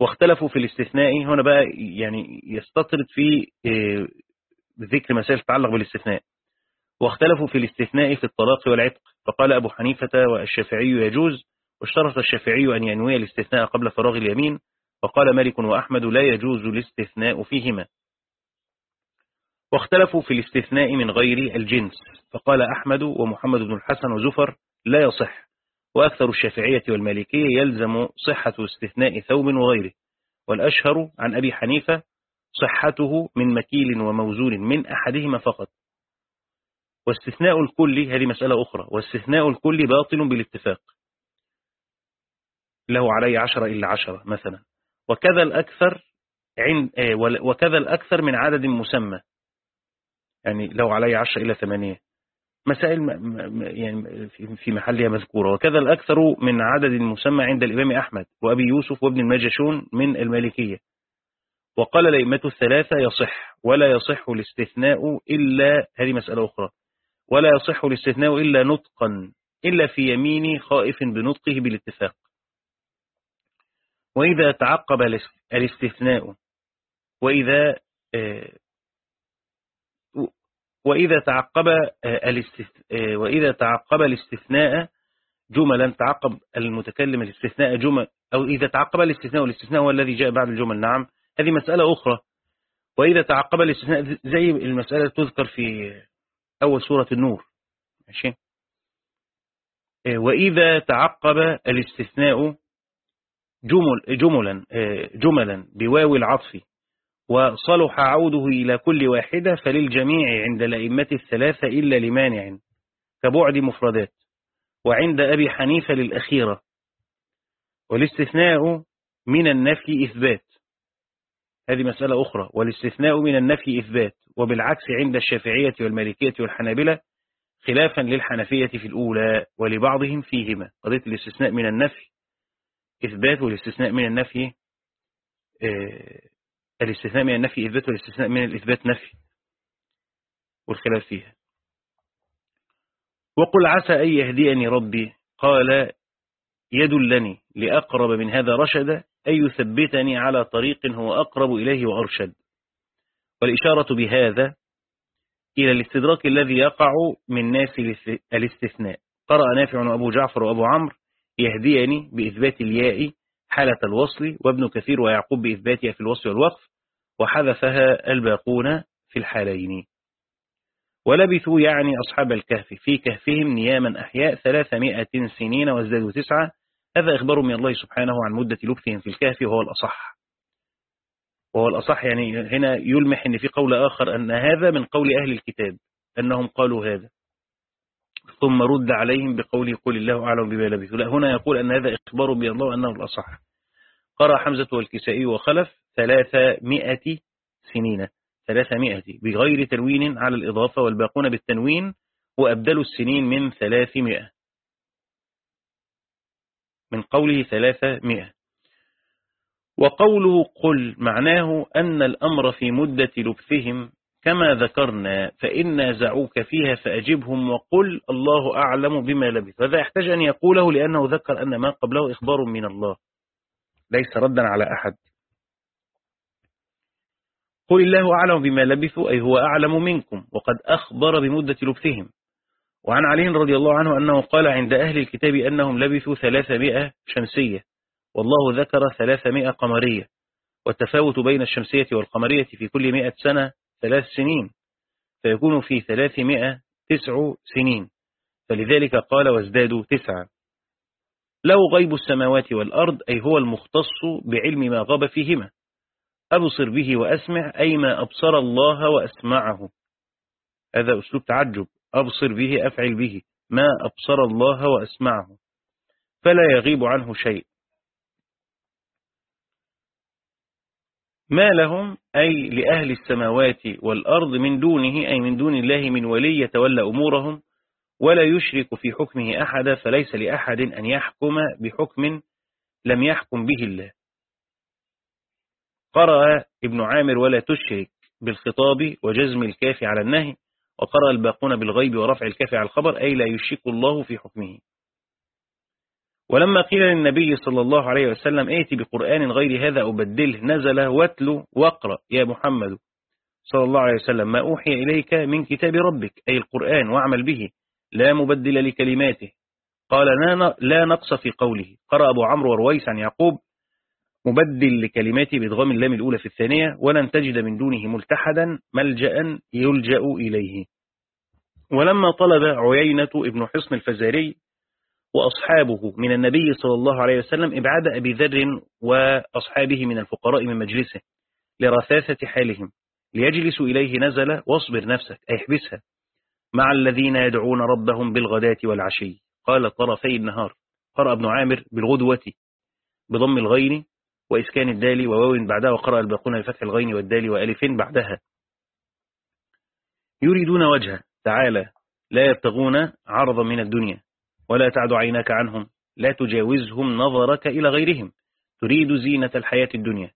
واختلفوا في الاستثناء هنا بقى يعني يستطرد في آه، ذكر مسائل تتعلق بالاستثناء. واختلفوا في الاستثناء في الطلاق والعتق فقال أبو حنيفة والشافعي يجوز واشترط الشافعي أن ينوي الاستثناء قبل فراغ اليمين وقال مالك وأحمد لا يجوز الاستثناء فيهما. واختلفوا في الاستثناء من غير الجنس فقال أحمد ومحمد بن الحسن وزفر لا يصح. وأكثر الشافعية والمالكية يلزم صحة استثناء ثوب وغيره. والأشهر عن أبي حنيفة صحته من مكيل وموزون من أحدهما فقط. واستثناء الكل هذه مسألة أخرى واستثناء الكل باطل بالاتفاق. له علي عشرة إلا عشرة مثلا. وكذا الأكثر عند آه، وكذا الأكثر من عدد مسمى. يعني له علي عشرة إلى ثمانية. مسائل يعني في محلها مذكورة. وكذا الأكثر من عدد مسمى عند الإمام أحمد وأبي يوسف وابن المجشون من المالكية. وقال الأئمة الثلاثة يصح ولا يصح الاستثناء إلا هذه مسألة أخرى ولا يصح الاستثناء إلا نطقا إلا في يمين خائف بنطقه بالاتفاق. وإذا تعقب الاستثناء وإذا آه، وإذا تعقب آه، آه، وإذا تعقب الاستثناء جملا تعقب المتكلم الاستثناء جمل أو إذا تعقب الاستثناء والاستثناء هو الذي جاء بعد الجمل. نعم. هذه مسألة أخرى. وإذا تعقب الاستثناء زي المسألة تذكر في أول سورة النور. ماشي؟ وإذا تعقب الاستثناء جمل جملا جملا بواو العطف. وصلح عوده إلى كل واحدة فللجميع عند الأئمة الثلاثة إلا لمانع كبعد مفردات. وعند أبي حنيفة للأخيرة. والاستثناء من النفي إثبات. هذه مسألة أخرى. والاستثناء من النفي إثبات. وبالعكس عند الشافعية والمالكية والحنابلة خلافا للحنفية في الأولى ولبعضهم فيهما. قضية الاستثناء من النفي إثبات والاستثناء من النفي آه، الاستثناء من النفي إثبات والاستثناء من الإثبات نفي. والخلاف فيها. وقل عسى أن يهديني ربي. قال يدلني لأقرب من هذا رشد أن يثبتني على طريق هو أقرب إليه وأرشد. والإشارة بهذا إلى الاستدراك الذي يقع من ناس الاستثناء. قرأ نافع وأبو جعفر وأبو عمرو يهديني بإثبات الياء حالة الوصل وابن كثير ويعقوب بإثباتها في الوصل والوقف. وحذفها الباقون في الحالين. ولبثوا يعني أصحاب الكهف في كهفهم نياما أحياء ثلاثمائة سنين وازدادوا تسعة. هذا إخبار من الله سبحانه عن مدة لبثهم في الكهف وهو الأصح. وهو الأصح يعني هنا يلمح أن في قول آخر أن هذا من قول أهل الكتاب أنهم قالوا هذا. ثم رد عليهم بقوله قل الله أعلم بما لبثوا. لا هنا يقول أن هذا إخبار من الله أنه الأصح. قرأ حمزة والكسائي وخلف ثلاثمائة سنين. ثلاثمائة بغير تنوين على الإضافة والباقون بالتنوين وأبدلوا السنين من ثلاثمائة. من قوله ثلاثمائة. وقوله قل معناه أن الأمر في مدة لبثهم. كما ذكرنا فإن نازعوك فيها فأجبهم وقل الله أعلم بما لبث. هذا يحتاج أن يقوله لأنه ذكر أن ما قبله إخبار من الله. ليس ردا على أحد. قل الله أعلم بما لبثوا أي هو أعلم منكم وقد أخبر بمدة لبثهم. وعن علي رضي الله عنه أنه قال عند أهل الكتاب أنهم لبثوا ثلاثمائة شمسية والله ذكر ثلاثمائة قمرية. والتفاوت بين الشمسية والقمرية في كل مئة سنة ثلاث سنين فيكون في ثلاثمائة تسع سنين. فلذلك قال وازدادوا تسعة له غيب السماوات والأرض أي هو المختص بعلم ما غاب فيهما. أبصر به وأسمع أي ما أبصر الله وأسمعه. هذا أسلوب تعجب. أبصر به أفعل به. ما أبصر الله وأسمعه. فلا يغيب عنه شيء. ما لهم أي لأهل السماوات والأرض من دونه أي من دون الله من ولي يتولى أمورهم. ولا يشرك في حكمه أحدا فليس لأحد أن يحكم بحكم لم يحكم به الله. قرأ ابن عامر ولا تشرك بالخطاب وجزم الكاف على النهي وقرأ الباقون بالغيب ورفع الكاف على الخبر أي لا يشرك الله في حكمه. ولما قيل للنبي صلى الله عليه وسلم ائتي بقرآن غير هذا أبدله نزل واتلو واقرأ يا محمد. صلى الله عليه وسلم ما أوحي إليك من كتاب ربك أي القرآن واعمل به. لا مبدل لكلماته. قال لا نقص في قوله. قرأ أبو عمرو ورويس عن يعقوب مبدل لكلماته بإدغام اللام الأولى في الثانية ولن تجد من دونه ملتحدا ملجأ يلجأ إليه. ولما طلب عيينة ابن حصن الفزاري وأصحابه من النبي صلى الله عليه وسلم إبعاد أبي ذر وأصحابه من الفقراء من مجلسه لرثاثة حالهم. ليجلسوا إليه نزل واصبر نفسك. أي مع الذين يدعون ربهم بالغداة والعشي. قال طرفي النهار قرأ ابن عامر بالغدوة بضم الغين وإسكان الدال وواو بعدها وقرأ الباقون بفتح الغين والدال وألف بعدها. يريدون وجهه تعالى لا يبتغون عرضا من الدنيا ولا تعد عيناك عنهم لا تجاوزهم نظرك إلى غيرهم. تريد زينة الحياة الدنيا.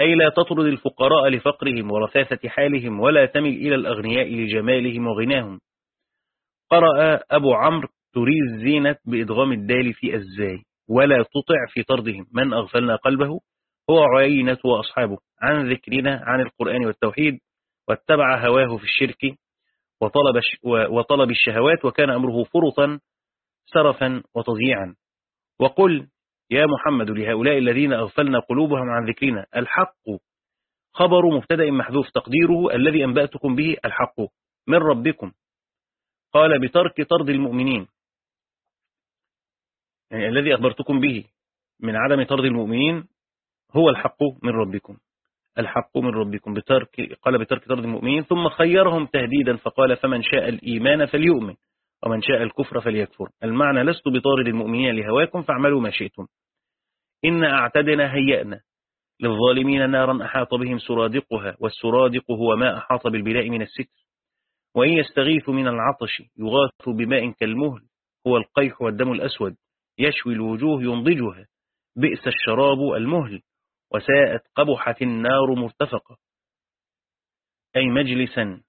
أي لا تطرد الفقراء لفقرهم ورثاثة حالهم ولا تمل إلى الأغنياء لجمالهم وغناهم. قرأ أبو عمرو تريد زينة بإدغام الدال في الزاي ولا تطع في طردهم. من أغفلنا قلبه؟ هو عينة وأصحابه. عن ذكرنا عن القرآن والتوحيد واتبع هواه في الشرك وطلب, وطلب الشهوات وكان أمره فرطا سرفا وتضييعا. وقل يا محمد لهؤلاء الذين أغفلنا قلوبهم عن ذكرنا الحق خبر مبتدأ محذوف تقديره الذي أنبأتكم به الحق من ربكم. قال بترك طرد المؤمنين. يعني الذي أخبرتكم به من عدم طرد المؤمنين هو الحق من ربكم. الحق من ربكم بترك قال بترك طرد المؤمنين ثم خيرهم تهديدا فقال فمن شاء الإيمان فليؤمن ومن شاء الكفر فليكفر. المعنى لست بطارد المؤمنين لهواكم فاعملوا ما شئتم. إن أعتدنا هيأنا للظالمين نارا أحاط بهم سرادقها والسرادق هو ما أحاط بالبلاء من الستر. وإن يستغيث من العطش يغاث بماء كالمهل هو القيح والدم الأسود يشوي الوجوه ينضجها بئس الشراب المهل وساءت قبحت النار مرتفقة. أي مجلسا.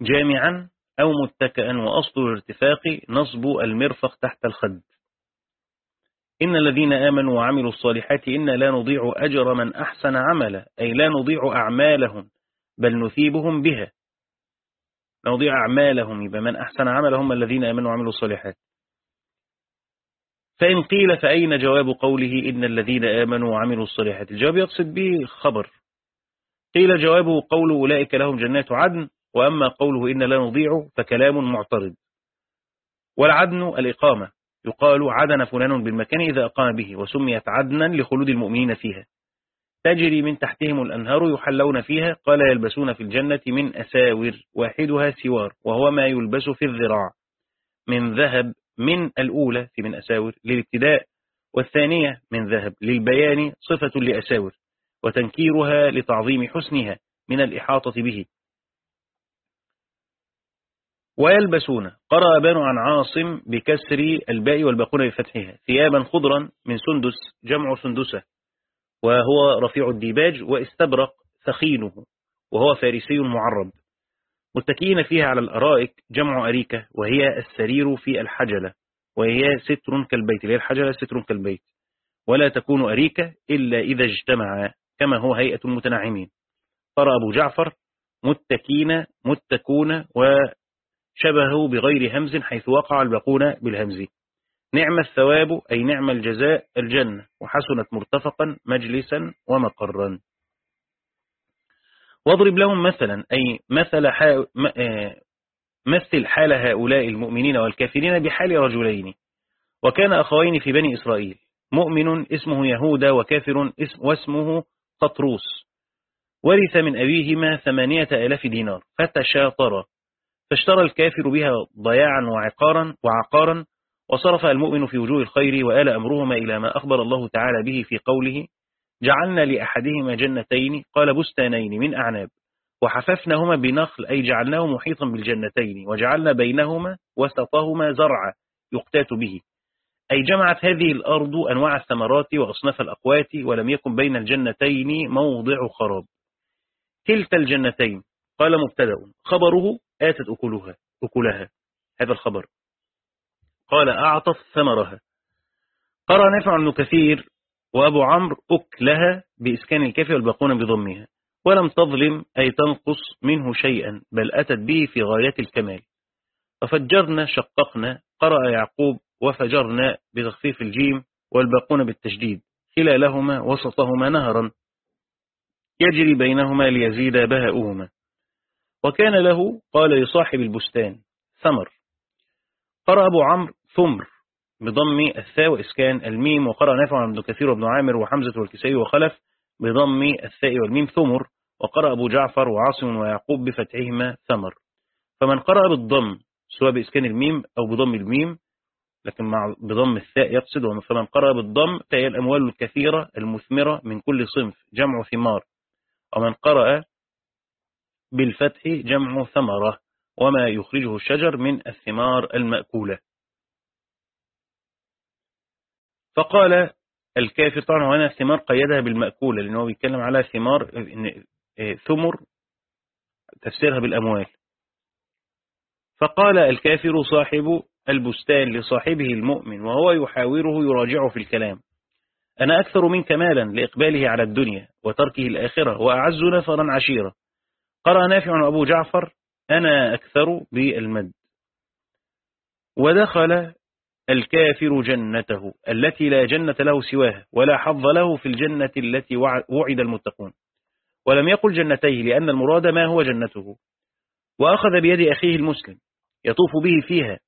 جامعا أو متكئا وأصل الارتفاق نصب المرفق تحت الخد. إن الذين آمنوا وعملوا الصالحات إنا لا نضيع أجر من أحسن عملا أي لا نضيع أعمالهم بل نثيبهم بها. نضيع أعمالهم يبقى من أحسن عملهم الذين آمنوا وعملوا الصالحات. فإن قيل فأين جواب قوله إن الذين آمنوا وعملوا الصالحات؟ الجواب يقصد به خبر. قيل جوابه قول أولئك لهم جنات عدن وأما قوله إن لا نضيع فكلام معترض. والعدن الإقامة يقال عدن فلان بالمكان إذا أقام به وسميت عدنا لخلود المؤمنين فيها. تجري من تحتهم الأنهار يحلون فيها قال يلبسون في الجنة من أساور واحدها سوار وهو ما يلبس في الذراع. من ذهب من الأولى في من أساور للابتداء والثانية من ذهب للبيان صفة لأساور وتنكيرها لتعظيم حسنها من الإحاطة به. ويلبسون قرأ أبان عن عاصم بكسر الباء والباقون بفتحها ثيابا خضرا من سندس جمع سندسة. وهو رفيع الديباج واستبرق ثخينه وهو فارسي معرب. متكئين فيها على الأرائك جمع أريكة وهي السرير في الحجلة وهي ستر كالبيت هي الحجلة ستر كالبيت. ولا تكون أريكة إلا إذا اجتمع كما هو هيئة المتنعمين. قرأ أبو جعفر متكين متكون وشبهه بغير همز حيث وقع البقون بالهمز. نعم الثواب أي نعم الجزاء الجنة. وحسنت مرتفقا مجلسا ومقرا. واضرب لهم مثلا أي مثل آه، مثل حال هؤلاء المؤمنين والكافرين بحال رجلين. وكان أخوين في بني إسرائيل. مؤمن اسمه يهودا وكافر اسم واسمه قطروس ورث من أبيهما ثمانية ألاف دينار. فتشاطرا فاشترى الكافر بها ضياعا وعقارا وعقارا وصرف المؤمن في وجوه الخير وآل أمرهما إلى ما أخبر الله تعالى به في قوله جعلنا لأحدهما جنتين قال بستانين من أعناب وحففناهما بنخل أي جعلناه محيطا بالجنتين وجعلنا بينهما وسطهما زرعا يقتات به. أي جمعت هذه الأرض أنواع الثمرات وأصناف الأقوات ولم يكن بين الجنتين موضع خراب. تلت الجنتين قال مبتدأ خبره آتت أكلها أكلها. هذا الخبر. قال أعطت ثمرها. قرأ نافع بن كثير وأبو عمرو أكلها بإسكان الكاف والباقون بضمها ولم تظلم أي تنقص منه شيئا بل أتت به في غاية الكمال. ففجرنا شققنا قرأ يعقوب وفجرنا بتخفيف الجيم والباقون بالتشديد خلالهما وسطهما نهرا. يجري بينهما ليزيد بهاؤهما. وكان له قال لصاحب البستان ثمر. قرأ أبو عمرو ثمر بضم الثاء وإسكان الميم وقرأ نافع عن ابن كثير وابن عامر وحمزة والكسائي وخلف بضم الثاء والميم ثمر وقرأ أبو جعفر وعاصم ويعقوب بفتحهما ثمر. فمن قرأ بالضم سواء بإسكان الميم أو بضم الميم لكن مع بضم الثاء يقصد فمن قرأ بالضم فهي الأموال الكثيرة المثمرة من كل صنف جمع ثمار. ومن قرأ بالفتح جمع ثمرة وما يخرجه الشجر من الثمار المأكولة. فقال الكافر طبعا هنا الثمار قيدها بالمأكولة لأنه بيتكلم على ثمار ثمر تفسيرها بالأموال. فقال الكافر صاحب البستان لصاحبه المؤمن وهو يحاوره يراجعه في الكلام. أنا أكثر منك مالا لإقباله على الدنيا وتركه الآخرة وأعز نفرا عشيرا قرأ نافع أبو جعفر أنا أكثر بالمد. ودخل الكافر جنته التي لا جنة له سواها ولا حظ له في الجنة التي وعد المتقون. ولم يقل جنتيه لأن المراد ما هو جنته. وأخذ بيد أخيه المسلم يطوف به فيها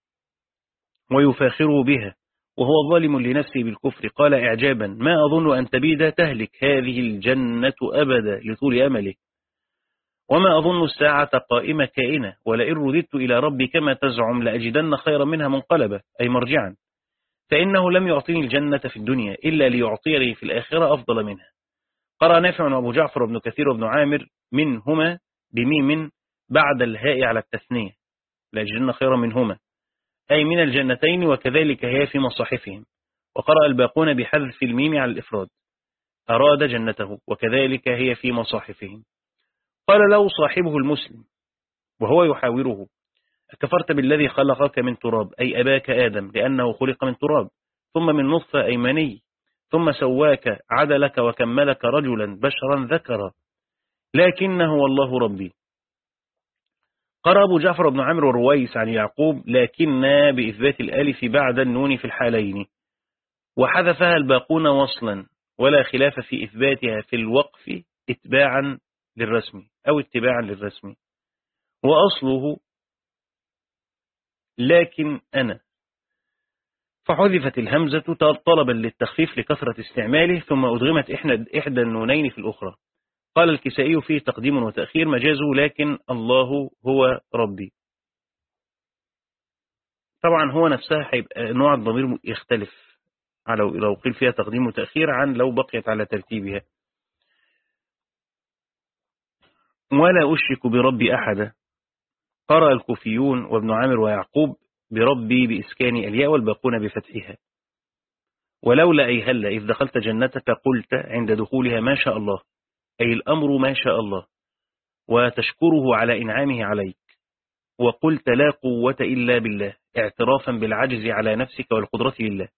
ويفاخره بها وهو ظالم لنفسه بالكفر. قال إعجابا ما أظن أن تبيد تهلك هذه الجنة أبدا لطول أمله. وما أظن الساعة قائمة كائنة ولئن رددت إلى ربي كما تزعم لأجدن خيرا منها منقلبة أي مرجعا. فإنه لم يعطيني الجنة في الدنيا إلا ليعطيني في الآخرة أفضل منها. قرأ نافع وأبو جعفر وابن كثير وابن عامر منهما بميم بعد الهاء على التثنية. لأجدن خيرا منهما. أي من الجنتين وكذلك هي في مصاحفهم. وقرأ الباقون بحذف الميم على الإفراد. أراد جنته وكذلك هي في مصاحفهم. قال له صاحبه المسلم وهو يحاوره كفرت بالذي خلقك من تراب أي أباك آدم لأنه خلق من تراب ثم من نطفة أيماني ثم سواك عدلك وكملك رجلا بشرا ذكرا لكنه والله ربي. قرأ أبو جعفر بن عمرو ورويس عن يعقوب لكننا بإثبات الألف بعد النون في الحالين وحذفها الباقون وصلا ولا خلاف في إثباتها في الوقف اتباعا للرسم أو اتباعا للرسم. وأصله لكن أنا. فحذفت الهمزة طلبا للتخفيف لكثرة استعماله ثم أدغمت إحدى النونين في الأخرى. قال الكسائي فيه تقديم وتأخير مجازه لكن الله هو ربي. طبعا هو نفسها هيبقى نوع الضمير يختلف. على لو قيل فيها تقديم وتأخير عن لو بقيت على ترتيبها. ولا أشرك بربي أحدا. قرأ الكوفيون وابن عامر ويعقوب بربي بإسكان الياء والباقون بفتحها. ولولا أي هلا إذ دخلت جنتك قلت عند دخولها ما شاء الله أي الأمر ما شاء الله وتشكره على إنعامه عليك. وقلت لا قوة إلا بالله اعترافا بالعجز على نفسك والقدرة لله.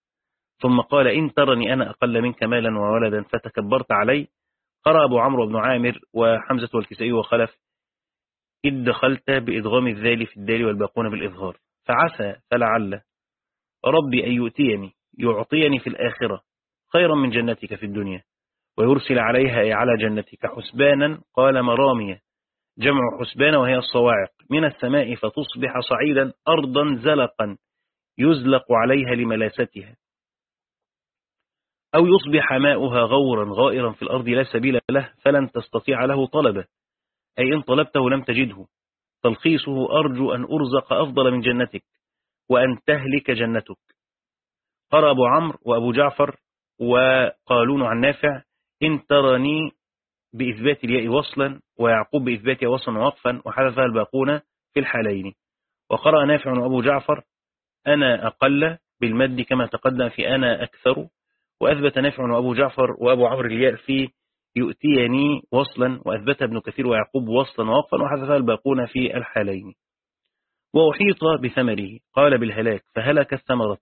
ثم قال إن ترني أنا أقل منك مالا وولدا فتكبرت علي قرأ أبو عمرو بن عامر وحمزة والكسائي وخلف إذ دخلت بإدغام الذال في الدال والباقون بالإظهار فعسى فلعل. ربي أن يؤتيني يعطيني في الآخرة خيرا من جنتك في الدنيا ويرسل عليها على جنتك حسبانا قال مرامية. جمع حسبان وهي الصواعق. من السماء فتصبح صعيدا أرضا زلقا يزلق عليها لملاستها أو يصبح ماؤها غورا غائرا في الأرض لا سبيل له فلن تستطيع له طلبه. أي إن طلبته لم تجده. تلخيصه أرجو أن أرزق أفضل من جنتك وأن تهلك جنتك. قرأ أبو عمرو وأبو جعفر وقالون عن نافع إن ترني بإثبات الياء وصلا ويعقوب بإثباتها وصلا وقفا وحذفها الباقون في الحالين. وقرأ نافع وأبو جعفر أنا أقل بالمد كما تقدم في أنا أكثر. وأثبت نافع وأبو جعفر وأبو عمرو الياء في يؤتيني وصلا وأثبت ابن كثير ويعقوب وصلا ووقفا وحذفها الباقون في الحالين. وأحيط بثمره قال بالهلاك فهلك الثمرة.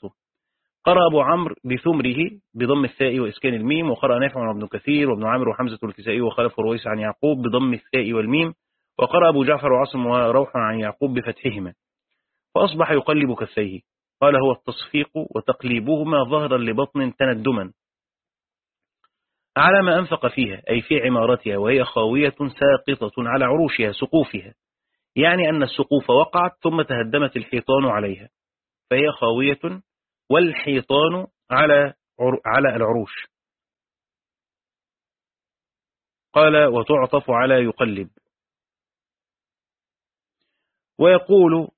قرأ أبو عمرو بثمره بضم الثاء وإسكان الميم وقرأ نافع وابن كثير وابن عمرو وحمزة والكسائي وخلف ورويس عن يعقوب بضم الثاء والميم وقرأ أبو جعفر وعاصم وروح عن يعقوب بفتحهما. فأصبح يقلب كفيه. قال هو التصفيق وتقليبهما ظهرا لبطن تندما على ما أنفق فيها أي في عمارتها وهي خاوية ساقطة على عروشها سقوفها. يعني أن السقوف وقعت ثم تهدمت الحيطان عليها. فهي خاوية والحيطان على على العروش. قال وتعطف على يقلب. ويقول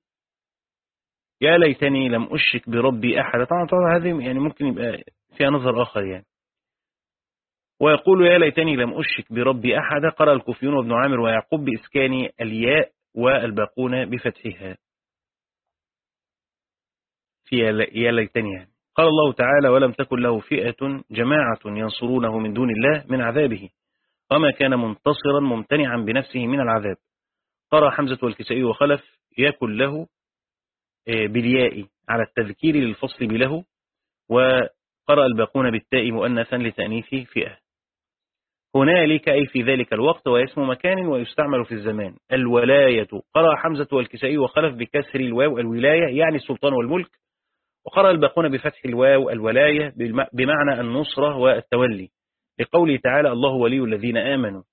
يا ليتني لم أشرك بربي أحد. طبعا طبعا هذه يعني ممكن يبقى فيها نظر آخر يعني. ويقول يا ليتني لم أشرك بربي أحد قرأ الكوفيون وابن عامر ويعقوب بإسكان الياء والباقون بفتحها. في يا ليتني يعني. قال الله تعالى ولم تكن له فئة جماعة ينصرونه من دون الله من عذابه وما كان منتصرا ممتنعا بنفسه من العذاب. قرأ حمزة والكسائي وخلف يكن له بالياء على التذكير للفصل بله وقرأ الباقون بالتاء مؤنثا لتأنيث فئة. هنالك أي في ذلك الوقت واسم مكان ويستعمل في الزمان. الولاية. قرأ حمزة والكسائي وخلف بكسر الواو الولاية يعني السلطان والملك. وقرأ الباقون بفتح الواو الولاية بمعنى النصرة والتولي. لقوله تعالى الله ولي الذين آمنوا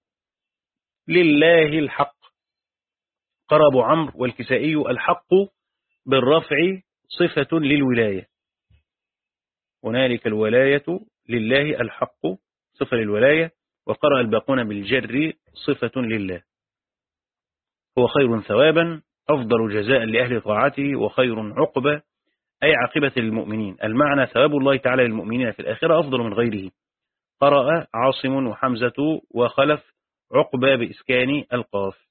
لله الحق. قرأ أبو عمرو والكسائي الحق بالرفع صفة للولاية. هنالك الولاية لله الحق صفة للولاية وقرأ الباقون بالجر صفة لله. هو خير ثوابا أفضل جزاء لأهل طاعته وخير عقبة. أي عاقبة للمؤمنين. المعنى ثواب الله تعالى للمؤمنين في الآخرة أفضل من غيره. قرأ عاصم وحمزة وخلف عقبة بإسكان القاف.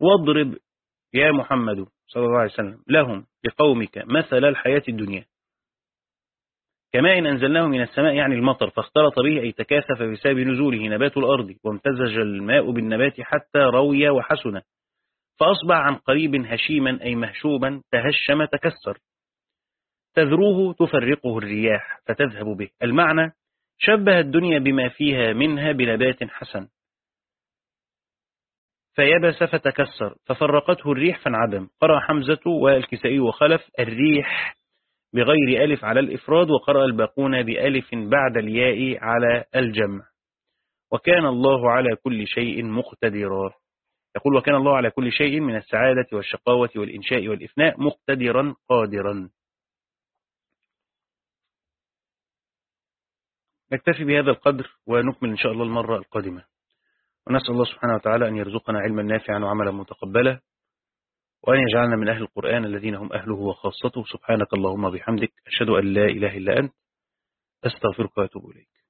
واضرب يا محمد صلى الله عليه وسلم لهم لقومك مثل الحياة الدنيا. كما إن أنزلناه من السماء يعني المطر فاختلط به أي تكاثف بسبب نزوله نبات الأرض وامتزج الماء بالنبات حتى روي وحسن. فأصبح عن قريب هشيما أي مهشوما تهشم تكسر. تذروه تفرقه الرياح فتذهب به. المعنى شبه الدنيا بما فيها منها بنبات حسن. فيبس فتكسر ففرقته الريح فانعدم. قرأ حمزة والكسائي وخلف الريح بغير ألف على الإفراد وقرأ الباقون بألف بعد الياء على الجمع. وكان الله على كل شيء مقتدرا. يقول وكان الله على كل شيء من السعادة والشقاوة والإنشاء والإفناء مقتدرا قادرا. نكتفي بهذا القدر ونكمل إن شاء الله المرة القادمة. ونسأل الله سبحانه وتعالى أن يرزقنا علما نافعا وعملا متقبلا وأن يجعلنا من أهل القرآن الذين هم أهله وخاصته. سبحانك اللهم بحمدك أشهد أن لا إله إلا أنت أستغفرك وأتوب إليك.